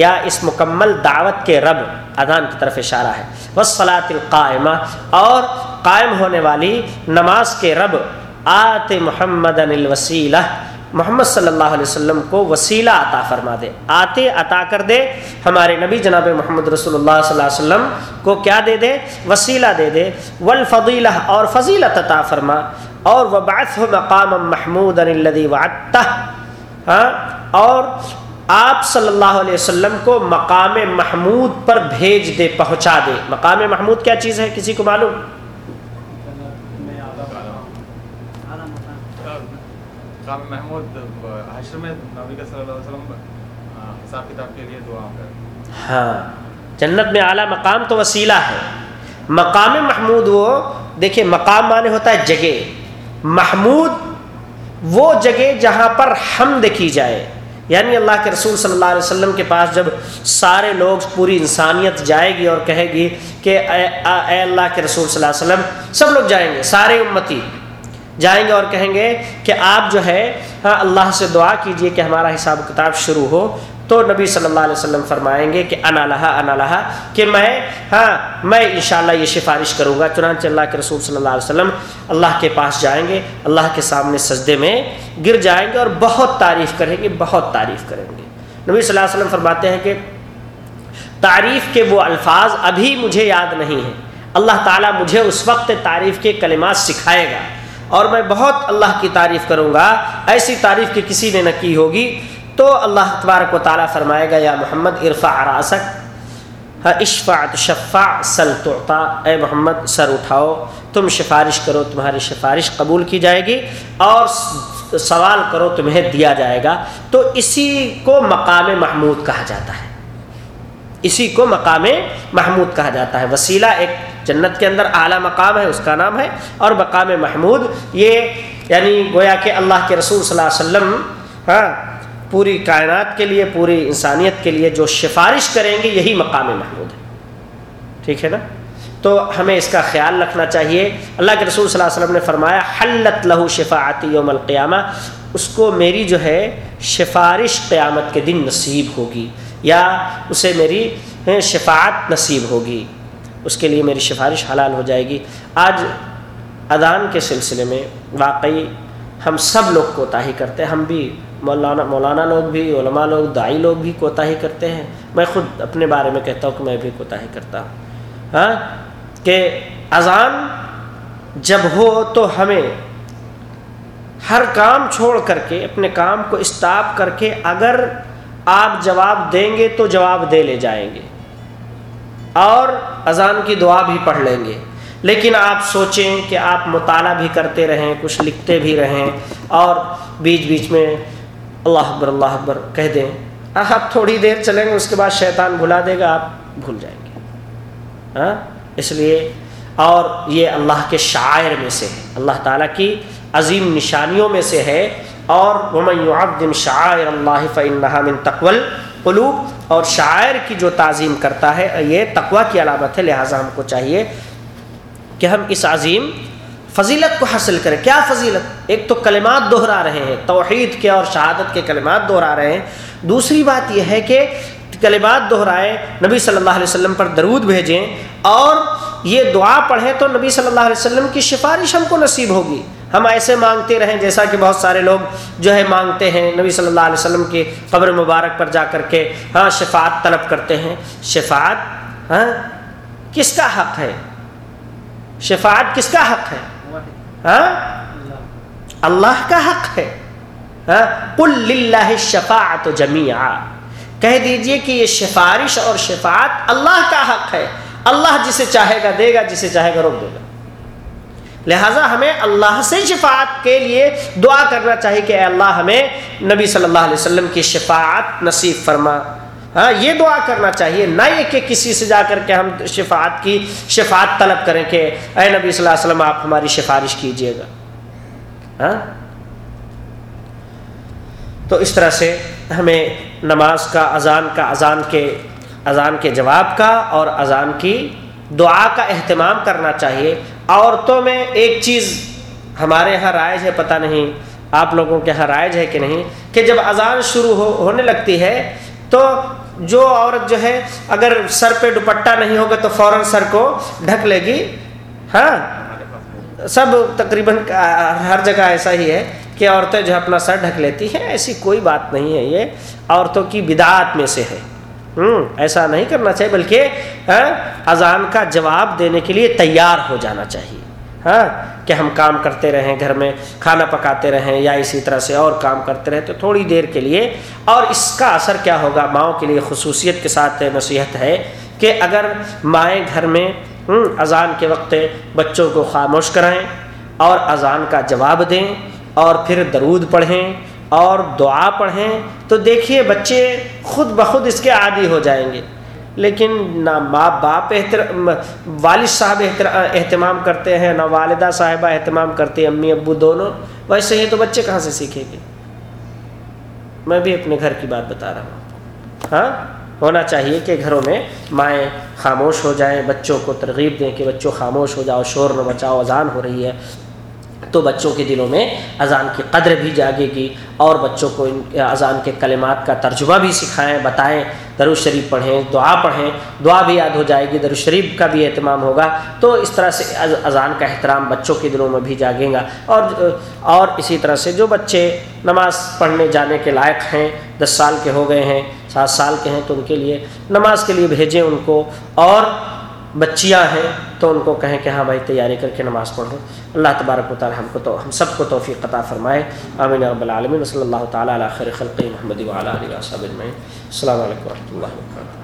یا اس مکمل دعوت کے رب اذان کی طرف اشارہ ہے۔ وسلاۃ القائمہ اور قائم ہونے والی نماز کے رب، آت محمد الوسیلہ۔ محمد صلی اللہ علیہ وسلم کو وسیلہ عطا فرما دے۔ آتے عطا کر دے۔ ہمارے نبی جناب محمد رسول اللہ صلی اللہ علیہ وسلم کو کیا دے دے؟ وسیلہ دے دے۔ والفضیلہ اور فضیلت عطا فرما۔ اور وبعث مقام محمود الذي وعدته۔ ہاں؟ اور آپ صلی اللہ علیہ وسلم کو مقام محمود پر بھیج دے پہنچا دے۔ مقام محمود کیا چیز ہے؟ کسی کو معلوم؟ ہاں۔ جنت میں اعلیٰ مقام تو وسیلہ ہے۔ مقام محمود وہ دیکھیں مقام مانے ہوتا ہے جگہ۔ محمود وہ جگہ جہاں پر حمد کی جائے۔ یعنی اللہ کے رسول صلی اللہ علیہ وسلم کے پاس جب سارے لوگ پوری انسانیت جائے گی اور کہے گی کہ اے اے اللہ کے رسول صلی اللہ علیہ وسلم، سب لوگ جائیں گے، سارے امتی جائیں گے اور کہیں گے کہ آپ جو ہے ہاں، اللہ سے دعا کیجیے کہ ہمارا حساب کتاب شروع ہو۔ تو نبی صلی اللہ علیہ وسلم فرمائیں گے کہ انا لہا انا لہا، کہ میں ہاں میں انشاءاللہ یہ سفارش کروں گا، چنانچہ اللہ کے رسول صلی اللہ علیہ وسلم اللہ کے پاس جائیں گے، اللہ کے سامنے سجدے میں گر جائیں گے اور بہت تعریف کریں گے، بہت تعریف کریں گے۔ نبی صلی اللہ علیہ وسلم فرماتے ہیں کہ تعریف کے وہ الفاظ ابھی مجھے یاد نہیں ہیں۔ اللہ تعالیٰ مجھے اس وقت تعریف کے کلمات سکھائے گا اور میں بہت اللہ کی تعریف کروں گا، ایسی تعریف کہ کسی نے نہ کی ہوگی۔ تو اللہ تبارک و تعالیٰ فرمائے گا، یا محمد عرفا عراست ہاں، اشفاط شفا سل توتا اے محمد، سر اٹھاؤ، تم سفارش کرو، تمہاری سفارش قبول کی جائے گی اور سوال کرو، تمہیں دیا جائے گا۔ تو اسی کو مقام محمود کہا جاتا ہے۔ اسی کو مقام محمود کہا جاتا ہے۔ وسیلہ ایک جنت کے اندر اعلیٰ مقام ہے، اس کا نام ہے، اور مقام محمود یہ یعنی گویا کہ اللہ کے رسول صلی اللہ علیہ وسلم ہاں پوری کائنات کے لیے، پوری انسانیت کے لیے جو سفارش کریں گے، یہی مقام محمود ہے۔ ٹھیک ہے نا؟ تو ہمیں اس کا خیال رکھنا چاہیے۔ اللہ کے رسول صلی اللہ علیہ وسلم نے فرمایا، حلت لہو شفاعتی یوم القیامہ۔ اس کو میری جو ہے سفارش قیامت کے دن نصیب ہوگی، یا اسے میری شفاعت نصیب ہوگی۔ اس کے لیے میری سفارش حلال ہو جائے گی۔ آج اذان کے سلسلے میں واقعی ہم سب لوگ کوتاہی کرتے ہیں، ہم بھی مولانا مولانا لوگ بھی، علماء لوگ دائی لوگ بھی کوتاہی کرتے ہیں۔ میں خود اپنے بارے میں کہتا ہوں کہ میں بھی کوتاہی کرتا ہوں۔ ہاں؟ کہ اذان جب ہو تو ہمیں ہر کام چھوڑ کر کے، اپنے کام کو اسٹاپ کر کے اگر آپ جواب دیں گے تو جواب دے لے جائیں گے۔ اور اذان کی دعا بھی پڑھ لیں گے۔ لیکن آپ سوچیں کہ آپ مطالعہ بھی کرتے رہیں، کچھ لکھتے بھی رہیں اور بیچ بیچ میں اللہ اکبر اللہ اکبر، کہہ دیں۔ آپ تھوڑی دیر چلیں گے، اس کے بعد شیطان بھلا دے گا، آپ بھول جائیں گے۔ ہاں؟ اس لیے، اور یہ اللہ کے شاعر میں سے ہے۔ اللہ تعالیٰ کی عظیم نشانیوں میں سے ہے۔ اور ومن شاعر اللہ فنحا من تقول قلوب اور شاعر کی جو تعظیم کرتا ہے، یہ تقوا کی علامت ہے، لہٰذا ہم کو چاہیے کہ ہم اس عظیم فضیلت کو حاصل کریں۔ کیا فضیلت؟ ایک تو کلمات دہرا رہے ہیں، توحید کے اور شہادت کے کلمات دہرا رہے ہیں۔ دوسری بات یہ ہے کہ کلمات دہرائیں، نبی صلی اللہ علیہ وسلم پر درود بھیجیں اور یہ دعا پڑھیں تو نبی صلی اللہ علیہ وسلم کی سفارش ہم کو نصیب ہوگی۔ ہم ایسے مانگتے رہیں جیسا کہ بہت سارے لوگ جو ہے مانگتے ہیں نبی صلی اللہ علیہ وسلم کی قبر مبارک پر جا کر کے ہاں شفاعت طلب کرتے ہیں۔ شفاعت ہاں کس کا حق ہے؟ شفاعت کس کا حق ہے؟ اللہ کا حق ہے. ہاں کل شفاعت جمیا کہہ دیجیے کہ یہ سفارش اور شفاعت اللہ کا حق ہے. اللہ جسے چاہے گا دے گا، جسے چاہے گا روک دے گا. لہٰذا ہمیں اللہ سے شفاعت کے لیے دعا کرنا چاہیے کہ اے اللہ ہمیں نبی صلی اللہ علیہ وسلم کی شفاعت نصیب فرما. ہاں یہ دعا کرنا چاہیے، نہ یہ کہ کسی سے جا کر کے ہم شفاعت کی، شفاعت طلب کریں کہ اے نبی صلی اللہ علیہ وسلم، آپ ہماری سفارش کیجیے گا۔ ہاں؟ تو اس طرح سے ہمیں نماز کا، اذان کا، اذان کے اذان کے جواب کا اور اذان کی دعا کا اہتمام کرنا چاہیے۔ عورتوں میں ایک چیز ہمارے یہاں رائج ہے، پتہ نہیں آپ لوگوں کے یہاں رائج ہے کہ نہیں، کہ جب اذان شروع ہو، ہونے لگتی ہے تو جو عورت جو ہے، اگر سر پہ دوپٹہ نہیں ہوگا تو فوراً سر کو ڈھک لے گی۔ ہاں؟ سب تقریباً، ہر جگہ ایسا ہی ہے کہ عورتیں جو اپنا سر ڈھک لیتی ہیں، ایسی کوئی بات نہیں ہے۔ یہ عورتوں کی بدعات میں سے ہے۔ ایسا نہیں کرنا چاہیے، بلکہ ہاں، اذان کا جواب دینے کے لیے تیار ہو جانا چاہیے۔ ہاں کہ ہم کام کرتے رہیں، گھر میں کھانا پکاتے رہیں یا اسی طرح سے اور کام کرتے رہیں، تو تھوڑی دیر کے لیے۔ اور اس کا اثر کیا ہوگا؟ ماؤں کے لیے خصوصیت کے ساتھ نصیحت ہے کہ اگر مائیں گھر میں اذان کے وقت بچوں کو خاموش کرائیں اور اذان کا جواب دیں اور پھر درود پڑھیں اور دعا پڑھیں، تو دیکھیے بچے خود بخود اس کے عادی ہو جائیں گے۔ لیکن نہ ماں باپ احترام والد صاحب اہتمام کرتے ہیں، نہ والدہ صاحبہ اہتمام کرتے ہیں، امی ابو دونوں۔ ویسے ہی تو بچے کہاں سے سیکھیں گے؟ میں بھی اپنے گھر کی بات بتا رہا ہوں۔ ہاں؟ ہونا چاہیے کہ گھروں میں مائیں خاموش ہو جائیں، بچوں کو ترغیب دیں کہ بچوں خاموش ہو جاؤ، شور نہ بچاؤ اذان ہو رہی ہے۔ تو بچوں کے دلوں میں اذان کی قدر بھی جاگے گی اور بچوں کو اذان کے کلمات کا ترجمہ بھی سکھائیں، بتائیں درو شریف پڑھیں، دعا پڑھیں، دعا بھی یاد ہو جائے گی درو شریف کا بھی اہتمام ہوگا۔ تو اس طرح سے اذان کا احترام بچوں کے دلوں میں بھی جاگیں گا۔ اور اور اسی طرح سے جو بچے نماز پڑھنے جانے کے لائق ہیں، دس سال کے ہو گئے ہیں، سات سال کے ہیں، تو ان کے لیے نماز کے لیے بھیجیں ان کو۔ اور بچیاں ہیں، تو ان کو کہیں کہ ہاں بھائی تیاری کر کے نماز پڑھو اللہ تبارک و تعالی ہم کو تو ہم سب کو توفیق عطا فرمائے۔ آمین رب العالمین۔ صلی اللہ تعالیٰ علیہ خیر خلق محمد وعلیٰ علیہ وصحب اجمعین۔ السلام علیکم و رحمۃ اللہ وبرکاتہ۔